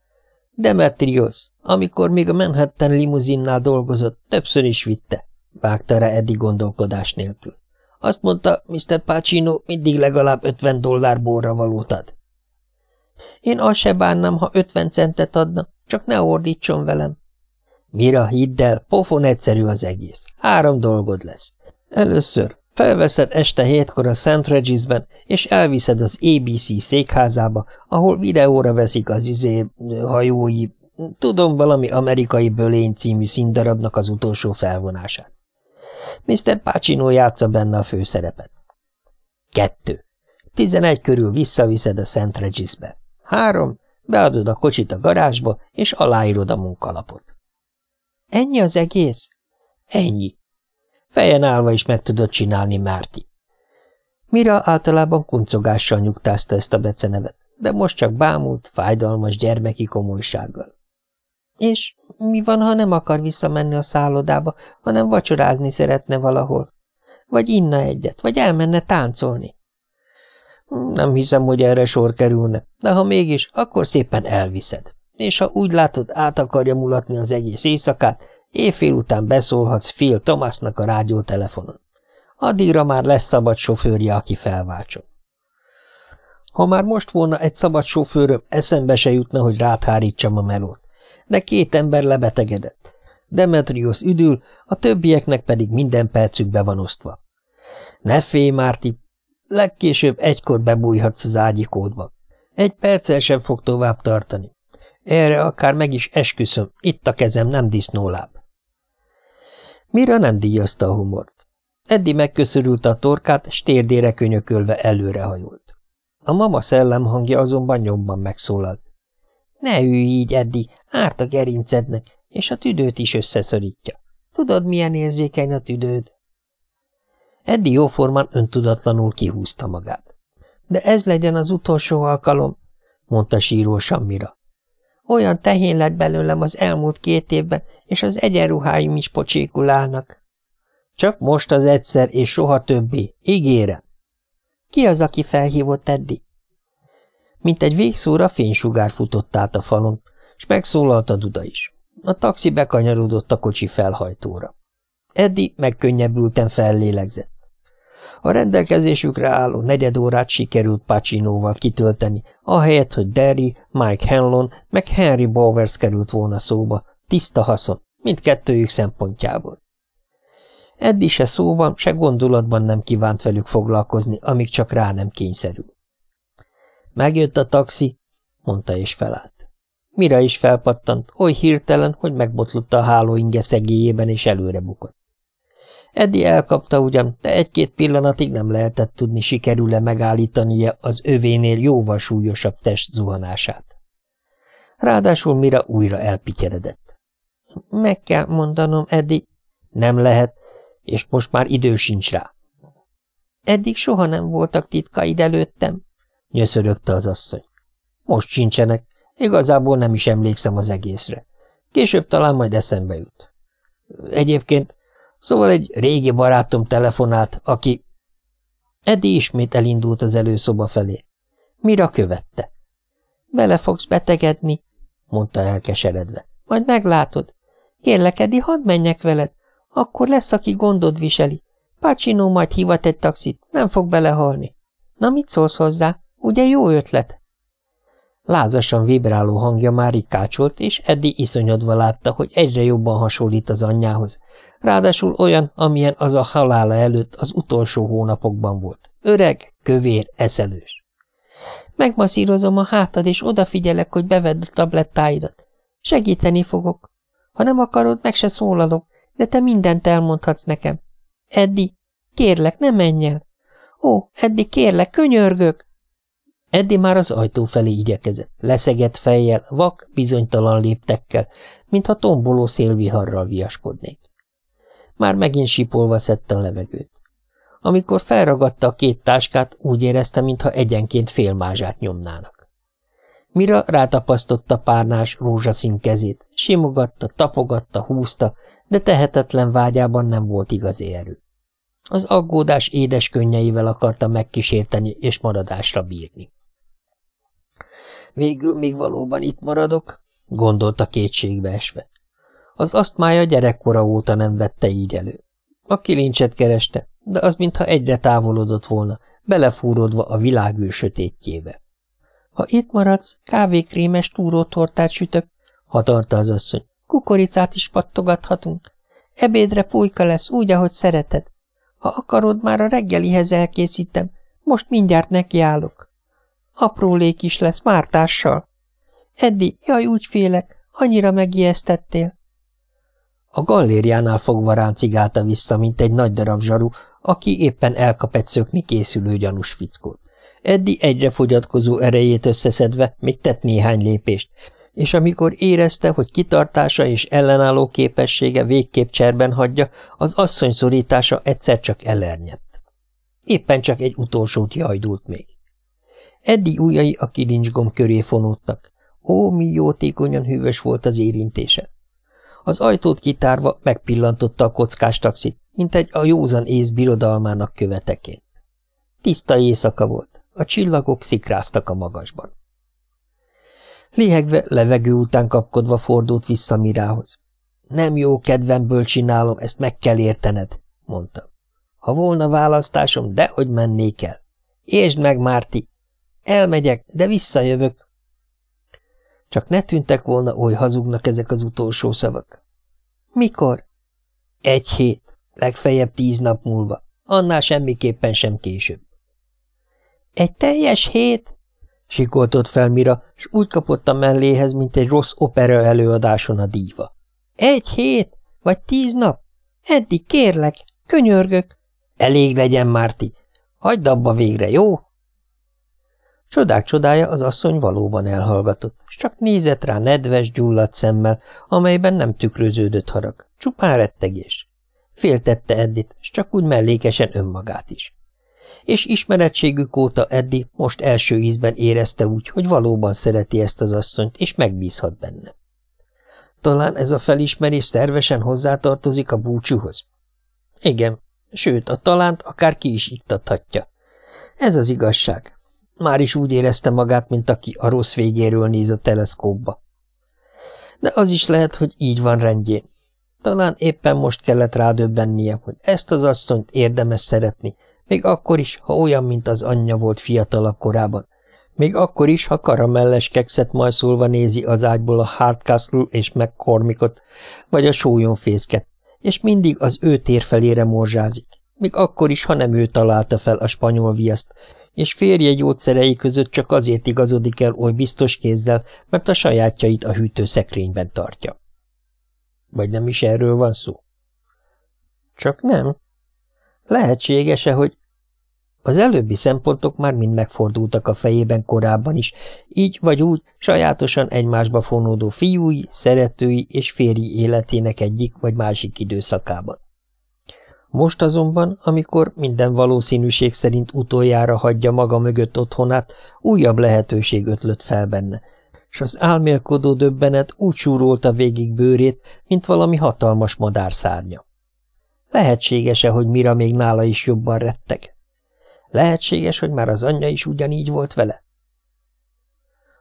A: – Demetrios, amikor még a Manhattan limuzinnál dolgozott, többször is vitte – vágta rá Eddie gondolkodás nélkül. Azt mondta, Mr. Pacino mindig legalább ötven dollár borra valót ad. Én azt se bánnám, ha ötven centet adna, csak ne ordítson velem. Mira, hidd el, pofon egyszerű az egész. Három dolgod lesz. Először felveszed este hétkor a St. Regisben, és elviszed az ABC székházába, ahol videóra veszik az izé hajói, tudom, valami amerikai bölény című színdarabnak az utolsó felvonását. Mr. Pacino játsza benne a főszerepet. Kettő. Tizenegy körül visszaviszed a St. Regisbe. Három, beadod a kocsit a garázsba, és aláírod a munkalapot. Ennyi az egész? Ennyi. Fejen állva is meg tudod csinálni, Márti. Mira általában kuncogással nyugtázta ezt a becenevet, de most csak bámult, fájdalmas gyermeki komolysággal. És mi van, ha nem akar visszamenni a szállodába, hanem vacsorázni szeretne valahol? Vagy inna egyet, vagy elmenne táncolni? Nem hiszem, hogy erre sor kerülne, de ha mégis, akkor szépen elviszed. És ha úgy látod, át akarja mulatni az egész éjszakát, éjfél után beszólhatsz Phil Thomasnak a rádiótelefonon. Addigra már lesz szabad sofőrje, aki felváltson. Ha már most volna egy szabad sofőröm, eszembe se jutna, hogy ráthárítsam a melót. De két ember lebetegedett. Demetrius üdül, a többieknek pedig minden percük be van osztva. Ne félj, Márti, Legkésőbb egykor bebújhatsz az ágyikódba. Egy perccel sem fog tovább tartani. Erre akár meg is esküszöm, itt a kezem nem disznóláb. Mira nem díjazta a humort. Eddi megköszörült a torkát, s térdére könyökölve előrehajolt. A mama szellemhangja azonban nyomban megszólalt. Ne ülj így, Eddi, árt a gerincednek, és a tüdőt is összeszorítja. Tudod, milyen érzékeny a tüdőd? Eddi jóformán öntudatlanul kihúzta magát. De ez legyen az utolsó alkalom, mondta sírósan Mira. Olyan tehén lett belőlem az elmúlt két évben, és az egyenruháim is pocsékulálnak. Csak most az egyszer, és soha többé, ígérem. Ki az, aki felhívott Eddi? Mint egy végszóra fénysugár futott át a falon, és megszólalt a duda is. A taxi bekanyarodott a kocsi felhajtóra. Eddi megkönnyebbülten fellélegzett. A rendelkezésükre álló negyed órát sikerült Pacinóval kitölteni, ahelyett, hogy Derry, Mike Hanlon meg Henry Bowers került volna szóba, tiszta haszon, mindkettőjük szempontjából. Eddi se szóban, se gondolatban nem kívánt velük foglalkozni, amíg csak rá nem kényszerül. Megjött a taxi, mondta és felállt. Mira is felpattant, oly hirtelen, hogy megbotlotta a hálóinge szegélyében és előre bukott. Eddi elkapta ugyan, de egy-két pillanatig nem lehetett tudni, sikerül-e megállítania az övénél jóval súlyosabb test zuhanását. Ráadásul mire újra elpityeredett. Meg kell mondanom, Eddi. Nem lehet, és most már idő sincs rá. Eddig soha nem voltak titkaid előttem, nyöszörögte az asszony. Most sincsenek, igazából nem is emlékszem az egészre. Később talán majd eszembe jut. Egyébként, szóval egy régi barátom telefonált, aki... Eddi ismét elindult az előszoba felé. Mira követte. Bele fogsz betegedni, mondta elkeseredve. Majd meglátod. Kérlek, Eddi, hadd menjek veled. Akkor lesz, aki gondod viseli. Pacino majd hivat egy taxit, nem fog belehalni. Na, mit szólsz hozzá? Ugye jó ötlet? Lázasan vibráló hangja már rikácsolt, és Eddi iszonyodva látta, hogy egyre jobban hasonlít az anyjához. Ráadásul olyan, amilyen az a halála előtt az utolsó hónapokban volt. Öreg, kövér, eszelős. Megmaszírozom a hátad, és odafigyelek, hogy bevedd a tablettáidat. Segíteni fogok. Ha nem akarod, meg se szólalok, de te mindent elmondhatsz nekem. Eddi, kérlek, ne menj el. Ó, Eddi, kérlek, könyörgök! Eddi már az ajtó felé igyekezett, leszegett fejjel, vak, bizonytalan léptekkel, mintha tomboló szélviharral viaskodnék. Már megint sipolva szedte a levegőt. Amikor felragadta a két táskát, úgy érezte, mintha egyenként fél mázsát nyomnának. Mira rátapasztotta párnás rózsaszín kezét, simogatta, tapogatta, húzta, de tehetetlen vágyában nem volt igazi erő. Az aggódás édes könnyeivel akarta megkísérteni és maradásra bírni. Végül még valóban itt maradok, gondolta kétségbe esve. Az asztmája gyerekkora óta nem vette így elő. A kilincset kereste, de az mintha egyre távolodott volna, belefúródva a világűr sötétjébe. Ha itt maradsz, kávékrémes túrótortát sütök, hatarta az asszony. Kukoricát is pattogathatunk. Ebédre pulyka lesz, úgy, ahogy szereted. Ha akarod, már a reggelihez elkészítem. Most mindjárt nekiállok. Aprólék is lesz Mártással. Eddi, jaj, úgy félek, annyira megijesztettél. A gallériánál fogva ráncigálta vissza, mint egy nagy darab zsaru, aki éppen elkap egy szökni készülő gyanús fickót. Eddi egyre fogyatkozó erejét összeszedve még tett néhány lépést, és amikor érezte, hogy kitartása és ellenálló képessége végképp cserben hagyja, az asszony szorítása egyszer csak elernyett. Éppen csak egy utolsót jajdult még. Eddi ujjai a kilincsgomb köré fonódtak. Ó, mi jótékonyan hűvös volt az érintése. Az ajtót kitárva megpillantotta a kockás taxit, mint egy a józan ész birodalmának követeként. Tiszta éjszaka volt, a csillagok szikráztak a magasban. Lihegve, levegő után kapkodva fordult vissza Mirához. Nem jó kedvemből csinálom, ezt meg kell értened, mondta. Ha volna választásom, dehogy mennék el. Értsd meg, Márti, elmegyek, de visszajövök. Csak ne tűntek volna oly hazugnak ezek az utolsó szavak. Mikor? Egy hét, legfeljebb tíz nap múlva, annál semmiképpen sem később. Egy teljes hét? Sikoltott fel Mira, s úgy kapott a melléhez, mint egy rossz opera előadáson a díva. Egy hét? Vagy tíz nap? Eddig kérlek, könyörgök. Elég legyen, Márti. Hagyd abba végre, jó? Csodák csodája az asszony valóban elhallgatott, s csak nézett rá nedves, gyulladt szemmel, amelyben nem tükröződött harag, csupán rettegés. Féltette Eddit, s csak úgy mellékesen önmagát is és ismerettségük óta Eddi most első ízben érezte úgy, hogy valóban szereti ezt az asszonyt, és megbízhat benne. Talán ez a felismerés szervesen hozzátartozik a búcsúhoz? Igen, sőt, a talánt akár ki is iktathatja. Ez az igazság. Már is úgy érezte magát, mint aki a rossz végéről néz a teleszkópba. De az is lehet, hogy így van rendjén. Talán éppen most kellett rádöbbennie, hogy ezt az asszonyt érdemes szeretni, még akkor is, ha olyan, mint az anyja volt fiatalabb korában. Még akkor is, ha karamelles kekszet majszolva nézi az ágyból a Hardcastle és McCormickot, vagy a sólyomfészket, és mindig az ő térfelére morzsázik. Még akkor is, ha nem ő találta fel a spanyol viaszt, és férje gyógyszerei között csak azért igazodik el oly biztos kézzel, mert a sajátjait a hűtőszekrényben tartja. Vagy nem is erről van szó? Csak nem. Lehetséges-e, hogy Az előbbi szempontok már mind megfordultak a fejében korábban is, így vagy úgy sajátosan egymásba fonódó fiúi, szeretői és férji életének egyik vagy másik időszakában. Most azonban, amikor minden valószínűség szerint utoljára hagyja maga mögött otthonát, újabb lehetőség ötlött fel benne, és az álmélkodó döbbenet úgy súrolta végig bőrét, mint valami hatalmas madár szárnya. Lehetséges-e, hogy Mira még nála is jobban retteg? Lehetséges, hogy már az anyja is ugyanígy volt vele?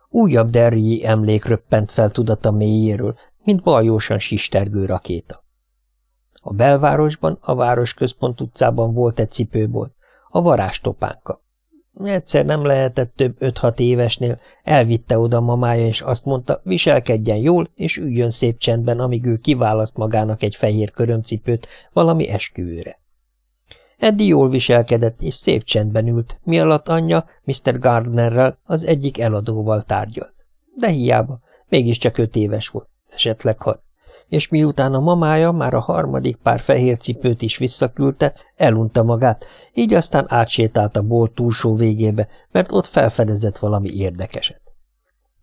A: Újabb derryi emlék röppent fel tudata mélyéről, mint baljósan sistergő rakéta. A belvárosban, a városközpont utcában volt egy cipőbolt, a varástopánka. Egyszer nem lehetett több öt-hat évesnél, elvitte oda mamája, és azt mondta, viselkedjen jól, és üljön szép csendben, amíg ő kiválaszt magának egy fehér körömcipőt valami esküvőre. Eddi jól viselkedett, és szép csendben ült, mi alatt anyja Mr. Gardnerrel, az egyik eladóval tárgyalt. De hiába, mégiscsak öt éves volt, esetleg hat és miután a mamája már a harmadik pár fehér cipőt is visszaküldte, elunta magát, így aztán átsétált a bolt túlsó végébe, mert ott felfedezett valami érdekeset.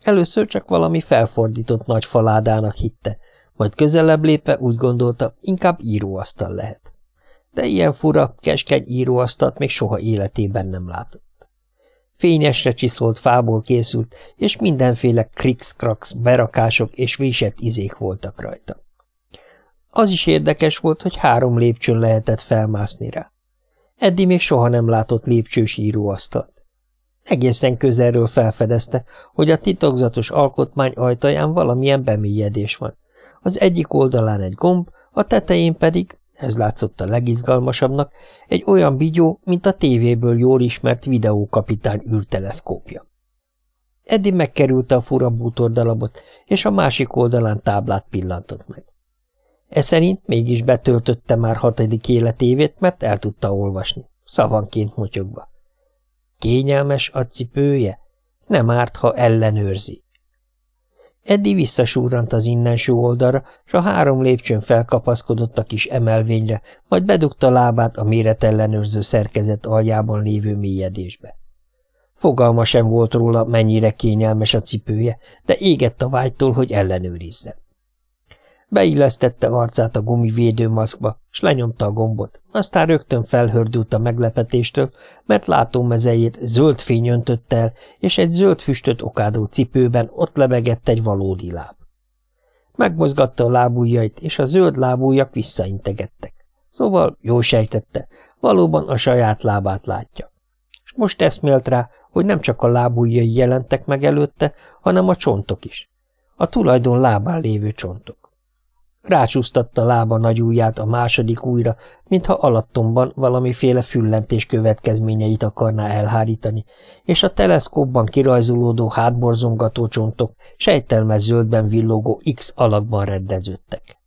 A: Először csak valami felfordított nagy faládának hitte, majd közelebb lépve úgy gondolta, inkább íróasztal lehet. De ilyen fura, keskeny íróasztalt még soha életében nem látott. Fényesre csiszolt fából készült, és mindenféle krix-krax, berakások és vésett izék voltak rajta. Az is érdekes volt, hogy három lépcsőn lehetett felmászni rá. Eddi még soha nem látott lépcsős íróasztalt. Egészen közelről felfedezte, hogy a titokzatos alkotmány ajtaján valamilyen bemélyedés van. Az egyik oldalán egy gomb, a tetején pedig ez látszott a legizgalmasabbnak, egy olyan bigyó, mint a tévéből jól ismert videókapitány űrteleszkópja. Eddi megkerülte a fura bútordalabot, és a másik oldalán táblát pillantott meg. E szerint mégis betöltötte már hatodik életévét, mert el tudta olvasni, szavanként motyogva. Kényelmes a cipője? Nem árt, ha ellenőrzi. Eddi visszasúrant az innenső oldalra, s a három lépcsőn felkapaszkodott a kis emelvényre, majd bedugta lábát a méretellenőrző szerkezet aljában lévő mélyedésbe. Fogalma sem volt róla, mennyire kényelmes a cipője, de égett a vágytól, hogy ellenőrizze. Beillesztette arcát a gumivédőmaszkba, s lenyomta a gombot, aztán rögtön felhördült a meglepetéstől, mert látómezejét zöld fény öntötte el, és egy zöld füstöt okádó cipőben ott lebegett egy valódi láb. Megmozgatta a lábujjait, és a zöld lábújak visszaintegettek. Szóval jól sejtette, valóban a saját lábát látja. És most eszmélt rá, hogy nem csak a lábujjai jelentek meg előtte, hanem a csontok is. A tulajdon lábán lévő csontok. Rácsúsztatta lába nagy ujját a második újra, mintha alattomban valamiféle füllentés következményeit akarná elhárítani, és a teleszkópban kirajzolódó hátborzongató csontok sejtelmez zöldben villogó X alakban reddeződtek.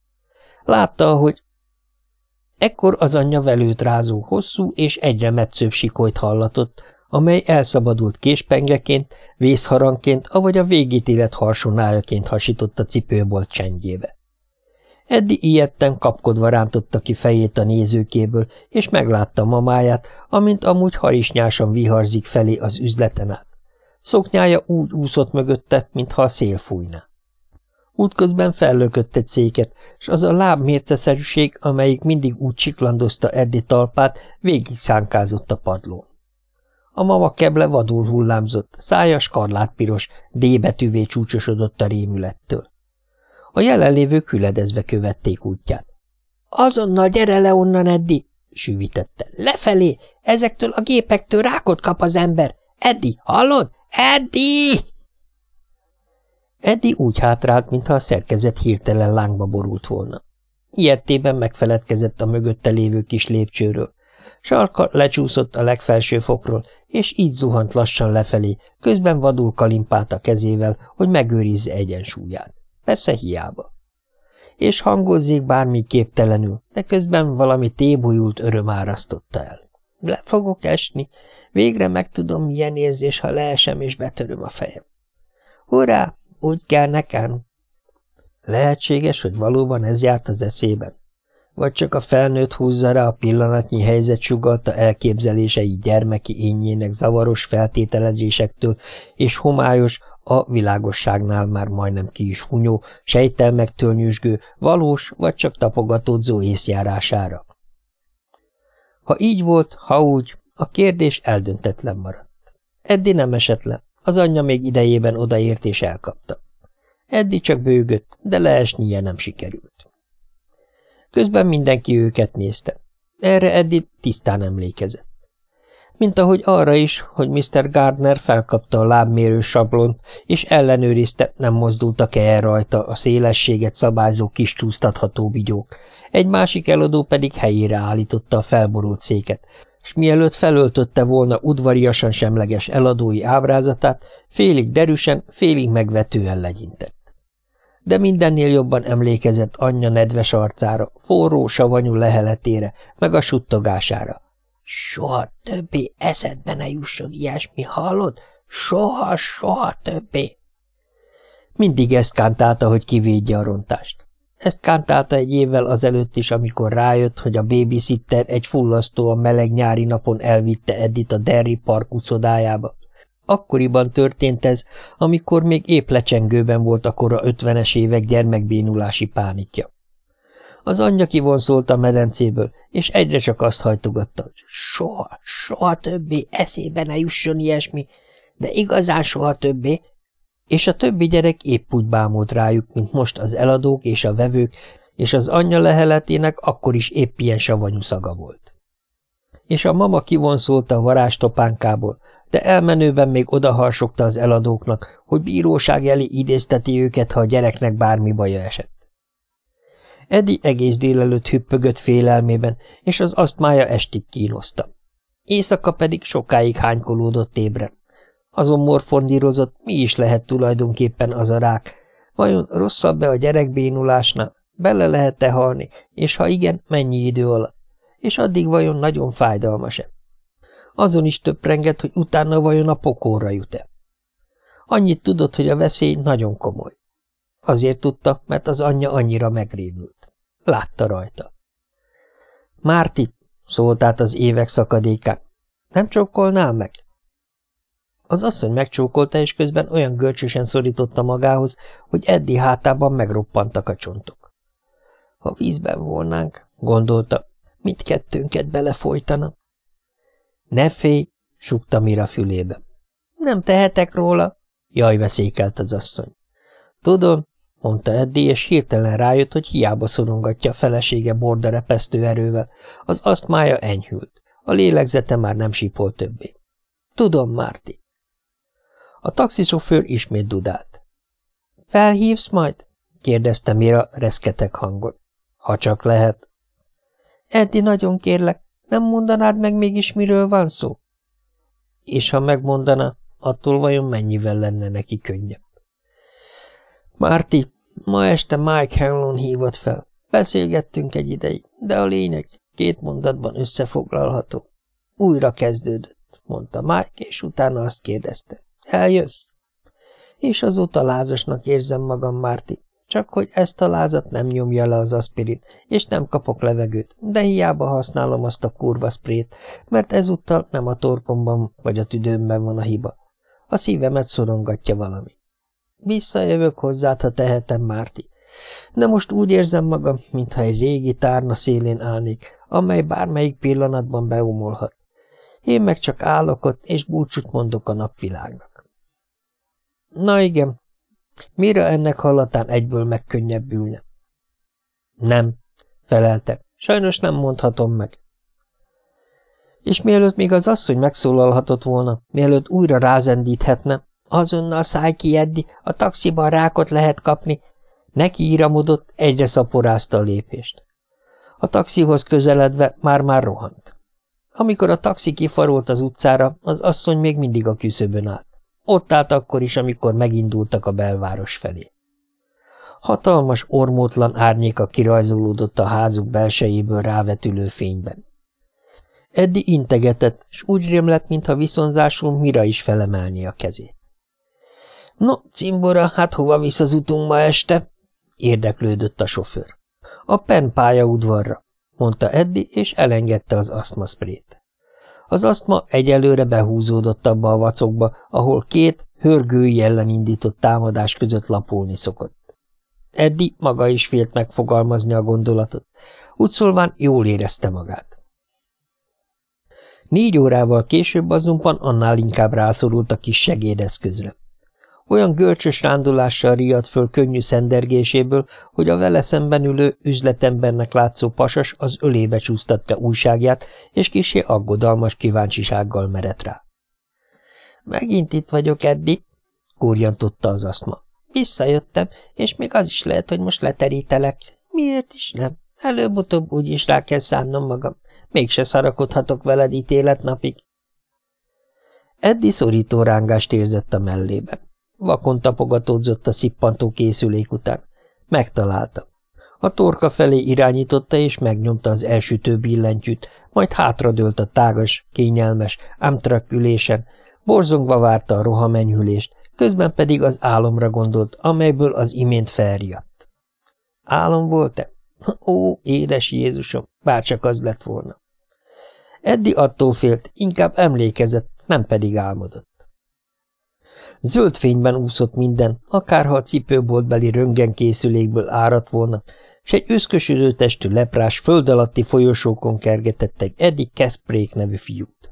A: Látta, hogy ekkor az anyja velőt rázó hosszú és egyre metszőbb sikolyt hallatott, amely elszabadult késpengeként, vészharangként, avagy a végítélet harsonájaként hasított a cipőbolt csendjébe. Eddi ilyetten kapkodva rántotta ki fejét a nézőkéből, és meglátta mamáját, amint amúgy harisnyásan viharzik felé az üzleten át. Szoknyája úgy úszott mögötte, mintha a szél fújná. Útközben fellökött egy széket, s az a lábmérceszerűség, amelyik mindig úgy csiklandozta Eddi talpát, végig szánkázott a padlón. A mama keble vadul hullámzott, szája skarlátpiros, D betűvé csúcsosodott a rémülettől. A jelenlévők hüledezve követték útját. – Azonnal gyere le onnan, Eddi! – sűvítette. – Lefelé! Ezektől a gépektől rákot kap az ember! Eddi, hallod? Eddi! Eddi úgy hátrált, mintha a szerkezet hirtelen lángba borult volna. Ilyettében megfeledkezett a mögötte lévő kis lépcsőről. Sarka lecsúszott a legfelső fokról, és így zuhant lassan lefelé, közben vadul kalimpált a kezével, hogy megőrizze egyensúlyát. Persze hiába. És hangozzék bármi képtelenül, de közben valami tébolyult öröm árasztotta el. Le fogok esni, végre megtudom, milyen érzés, ha leesem és betöröm a fejem. Hurrá, úgy kell nekem. Lehetséges, hogy valóban ez járt az eszében. vagy csak a felnőtt húzza rá a pillanatnyi helyzet sugalta elképzelései gyermeki énjének zavaros feltételezésektől és homályos, a világosságnál már majdnem ki is hunyó, sejtelmektől nyüzsgő, valós vagy csak tapogatódzó észjárására. Ha így volt, ha úgy, a kérdés eldöntetlen maradt. Eddi nem esett le, az anyja még idejében odaért és elkapta. Eddi csak bőgött, de leesnie nem sikerült. Közben mindenki őket nézte. Erre Eddi tisztán emlékezett. Mint ahogy arra is, hogy Mr. Gardner felkapta a lábmérő sablont, és ellenőrizte, nem mozdultak-e el rajta a szélességet szabályzó kis csúsztatható vigyók. Egy másik eladó pedig helyére állította a felborult széket, s mielőtt felöltötte volna udvariasan semleges eladói ábrázatát, félig derűsen, félig megvetően legyintett de mindennél jobban emlékezett anyja nedves arcára, forró, savanyú leheletére, meg a suttogására. Soha többé eszedbe ne jusson ilyesmi, hallod? Soha, soha többé! Mindig ezt kántálta, hogy kivédje a rontást. Ezt kántálta egy évvel azelőtt is, amikor rájött, hogy a babysitter egy fullasztóan meleg nyári napon elvitte Edit a Derry Park ucodájába. Akkoriban történt ez, amikor még épp lecsengőben volt a kora ötvenes évek gyermekbénulási pánikja. Az anyja kivonszolt a medencéből, és egyre csak azt hajtogatta, hogy soha, soha többé eszébe ne jusson ilyesmi, de igazán soha többé, és a többi gyerek épp úgy bámult rájuk, mint most az eladók és a vevők, és az anyja leheletének akkor is épp ilyen savanyú szaga volt és a mama kivonszolta a varástopánkából, de elmenőben még odaharsogta az eladóknak, hogy bíróság elé idézteti őket, ha a gyereknek bármi baja esett. Edi egész délelőtt hüppögött félelmében, és az asztmája estig kínoszta. Éjszaka pedig sokáig hánykolódott ébren. Azon morfondírozott, mi is lehet tulajdonképpen az a rák. Vajon rosszabb-e a gyerekbénulásnál? Bele lehet-e halni, és ha igen, mennyi idő alatt? és addig vajon nagyon fájdalmas-e? Azon is töprengett, hogy utána vajon a pokolra jut-e. Annyit tudott, hogy a veszély nagyon komoly. Azért tudta, mert az anyja annyira megrémült. Látta rajta. Márti, szólt át az évek szakadékán, nem csókolnál meg? Az asszony megcsókolta, és közben olyan görcsösen szorította magához, hogy Eddi hátában megroppantak a csontok. Ha vízben volnánk, gondolta, mindkettőnket belefolytana. Ne félj, sukta Mira fülébe. Nem tehetek róla, jaj, veszékelt az asszony. Tudom, mondta Eddi, és hirtelen rájött, hogy hiába szorongatja a felesége bordarepesztő erővel. Az asztmája enyhült. A lélegzete már nem sípol többé. Tudom, Márti. A taxisofőr ismét dudált. Felhívsz majd? kérdezte Mira reszketek hangon. Ha csak lehet. Eddi, nagyon kérlek, nem mondanád meg mégis, miről van szó? És ha megmondaná, attól vajon mennyivel lenne neki könnyebb? Márti, ma este Mike Hanlon hívott fel. Beszélgettünk egy ideig, de a lényeg két mondatban összefoglalható. Újra kezdődött, mondta Mike, és utána azt kérdezte. Eljössz? És azóta lázasnak érzem magam, Márti. Csak hogy ezt a lázat nem nyomja le az aspirin, és nem kapok levegőt, de hiába használom azt a kurva sprét, mert ezúttal nem a torkomban vagy a tüdőmben van a hiba. A szívemet szorongatja valami. Visszajövök hozzád, ha tehetem, Márti. De most úgy érzem magam, mintha egy régi tárna szélén állnék, amely bármelyik pillanatban beumolhat. Én meg csak állok ott, és búcsút mondok a napvilágnak. Na igen, Mire ennek hallatán egyből megkönnyebbülne? Nem, felelte. Sajnos nem mondhatom meg. És mielőtt még az asszony megszólalhatott volna, mielőtt újra rázendíthetne, azonnal szállj ki, Eddi, a taxiban rákot lehet kapni. Neki íramodott, egyre szaporázta a lépést. A taxihoz közeledve már-már rohant. Amikor a taxi kifarolt az utcára, az asszony még mindig a küszöbön állt. Ott állt akkor is, amikor megindultak a belváros felé. Hatalmas, ormótlan árnyéka kirajzolódott a házuk belsejéből rávetülő fényben. Eddi integetett, s úgy rémlett, mintha viszonzásul mira is felemelni a kezét. – No, cimbora, hát hova visz az utunk ma este? – érdeklődött a sofőr. A Penn pályaudvarra, mondta Eddi, és elengedte az asztmaszprét. Az asztma egyelőre behúzódott abba a vacokba, ahol két hörgői ellen indított támadás között lapulni szokott. Eddi maga is félt megfogalmazni a gondolatot, úgy szólván jól érezte magát. Négy órával később azonban annál inkább rászorult a kis segédeszközre. Olyan görcsös rándulással riadt föl könnyű szendergéséből, hogy a vele szemben ülő, üzletembernek látszó pasas az ölébe csúsztatta újságját, és kisé aggodalmas kíváncsisággal merett rá. – Megint itt vagyok, Eddi, kórjantotta az asztma. Visszajöttem, és még az is lehet, hogy most leterítelek. Miért is nem? Előbb-utóbb úgyis rá kell szánnom magam. Mégse szarakodhatok veled ítéletnapig. Eddi szorító rángást érzett a mellében. Vakon tapogatódzott a szippantó készülék után. Megtalálta. A torka felé irányította és megnyomta az elsütő billentyűt, majd hátradőlt a tágas, kényelmes, Amtrak ülésen, borzongva várta a rohamenyhülést, közben pedig az álomra gondolt, amelyből az imént felriadt. Álom volt-e? Ó, édes Jézusom, bárcsak az lett volna. Eddi attól félt, inkább emlékezett, nem pedig álmodott. Zöld fényben úszott minden, akárha a cipőboltbeli röngenkészülékből áradt volna, s egy őszkösödő testű leprás föld alatti folyosókon kergetett egy Eddie Kesprék nevű fiút.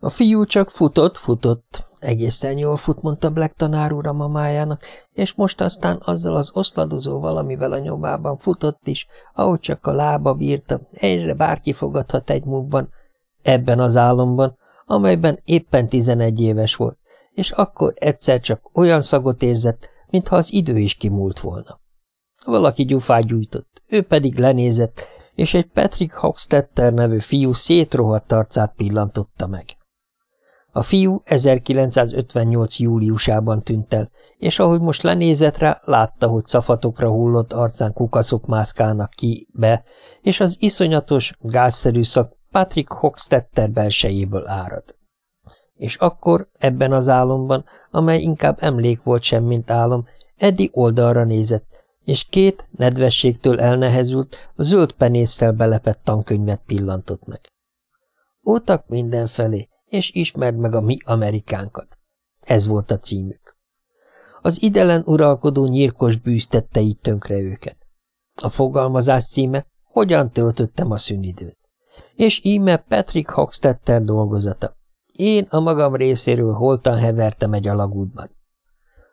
A: A fiú csak futott, futott, egészen jól fut, mondta Black tanár úr a mamájának, és most aztán azzal az oszladozó valamivel a nyomában futott is, ahogy csak a lába bírta, egyre bárki fogadhat egy múlban, ebben az álomban, amelyben éppen tizenegy éves volt, és akkor egyszer csak olyan szagot érzett, mintha az idő is kimúlt volna. Valaki gyufát gyújtott, ő pedig lenézett, és egy Patrick Hoxtetter nevű fiú szétrohadt arcát pillantotta meg. A fiú 1958. júliusában tűnt el, és ahogy most lenézett rá, látta, hogy szafatokra hullott arcán kukaszok mászkálnak ki be, és az iszonyatos, gázszerű szak Patrick Hoxtetter belsejéből árad. És akkor, ebben az álomban, amely inkább emlék volt sem, mint álom, Eddi oldalra nézett, és két, nedvességtől elnehezült, a zöld penésszel belepett tankönyvet pillantott meg. Ótak mindenfelé, és ismerd meg a mi Amerikánkat. Ez volt a címük. Az idelen uralkodó nyírkos bűz tette így tönkre őket. A fogalmazás címe Hogyan töltöttem a szünidőt? És íme Patrick Hoxtetter dolgozata. Én a magam részéről holtan hevertem egy alagútban.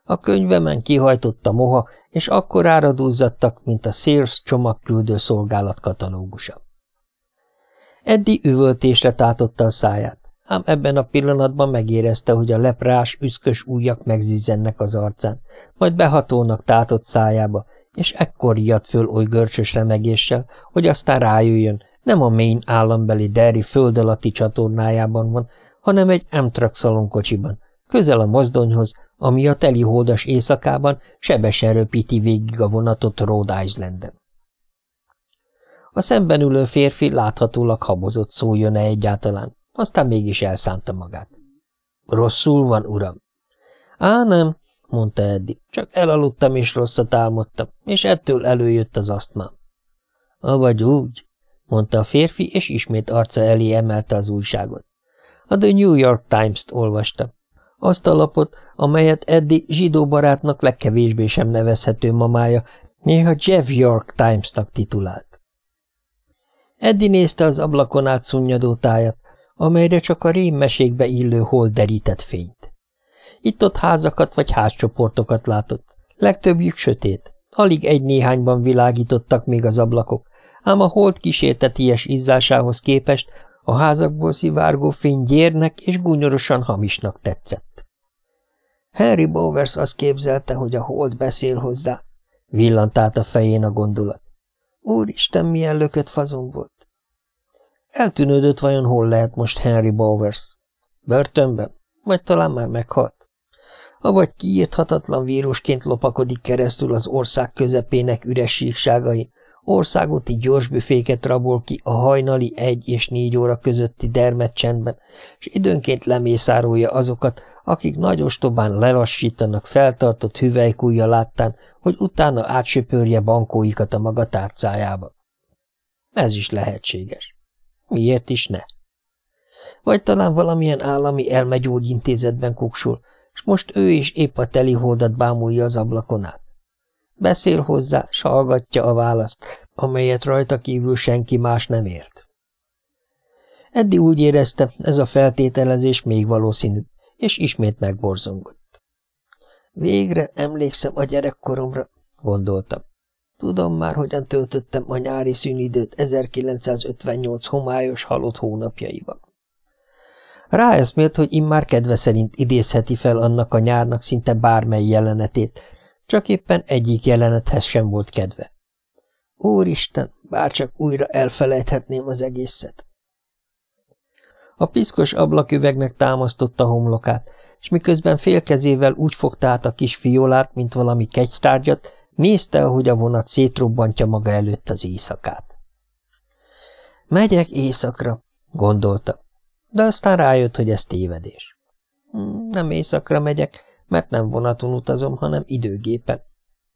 A: A könyvemen kihajtott a moha, és akkor áradúzzadtak, mint a Sears csomagküldő szolgálat katalógusa. Eddi üvöltésre tátotta a száját ám ebben a pillanatban megérezte, hogy a leprás, üszkös ujjak megzizzennek az arcán, majd behatónak tátott szájába, és ekkor riadt föl oly görcsös remegéssel, hogy aztán rájöjjön, nem a Main állambeli Derry föld alatti csatornájában van, hanem egy Amtrak szalonkocsiban, közel a mozdonyhoz, ami a teli hódas éjszakában sebesen röpíti végig a vonatot Rhode Islanden. A szemben ülő férfi láthatólag habozott szóljon-e egyáltalán, aztán mégis elszánta magát. Rosszul van, uram? Á, nem, mondta Eddi, csak elaludtam és rosszat álmodtam, és ettől előjött az asztmám. Avagy úgy, mondta a férfi, és ismét arca elé emelte az újságot. A The New York Times-t olvasta. Azt a lapot, amelyet Eddi zsidó barátnak legkevésbé sem nevezhető mamája, néha Jeff York Times-nak titulált. Eddi nézte az ablakon át szunnyadó tájat, amelyre csak a rémmesékbe illő hold derített fényt. Itt-ott házakat vagy házcsoportokat látott, legtöbbjük sötét, alig egy-néhányban világítottak még az ablakok, ám a hold kísérteties izzásához képest a házakból szivárgó fény gyérnek és gúnyorosan hamisnak tetszett. Harry Bowers azt képzelte, hogy a hold beszél hozzá, villant át a fején a gondolat. Úristen, milyen lökött fazon volt! Eltűnődött vajon hol lehet most Henry Bowers? Börtönben? Vagy talán már meghalt? Avagy kiírthatatlan vírusként lopakodik keresztül az ország közepének üres sírságain, Országúti gyorsbüféket rabol ki a hajnali egy és négy óra közötti dermet csendben, és időnként lemészárolja azokat, akik nagy ostobán lelassítanak feltartott hüvelykújja láttán, hogy utána átsöpörje bankóikat a maga tárcájába. Ez is lehetséges. Miért is ne? Vagy talán valamilyen állami elmegyógyintézetben kuksul, és most ő is épp a teliholdat bámulja az ablakon át. Beszél hozzá, s hallgatja a választ, amelyet rajta kívül senki más nem ért. Eddi úgy érezte, ez a feltételezés még valószínű, és ismét megborzongott. Végre emlékszem a gyerekkoromra, gondoltam. Tudom már, hogyan töltöttem a nyári szünidőt 1958 homályos halott hónapjaiban. Ráeszmélt, hogy immár kedve szerint idézheti fel annak a nyárnak szinte bármely jelenetét, csak éppen egyik jelenethez sem volt kedve. Úristen, bárcsak újra elfelejthetném az egészet. A piszkos ablaküvegnek támasztotta homlokát, és miközben félkezével úgy fogta át a kis fiolát, mint valami kegytárgyat, nézte, ahogy a vonat szétrobbantja maga előtt az éjszakát. Megyek éjszakra, gondolta, de aztán rájött, hogy ez tévedés. Hmm, nem éjszakra megyek, mert nem vonaton utazom, hanem időgépen.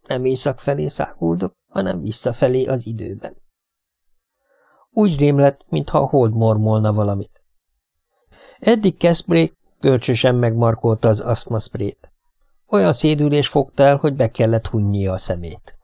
A: Nem éjszak felé száguldok, hanem visszafelé az időben. Úgy rém lett, mintha a hold mormolna valamit. Eddig Keszbrék görcsösen megmarkolta az aszmaszprét. Olyan szédülés fogta el, hogy be kellett hunnyia a szemét.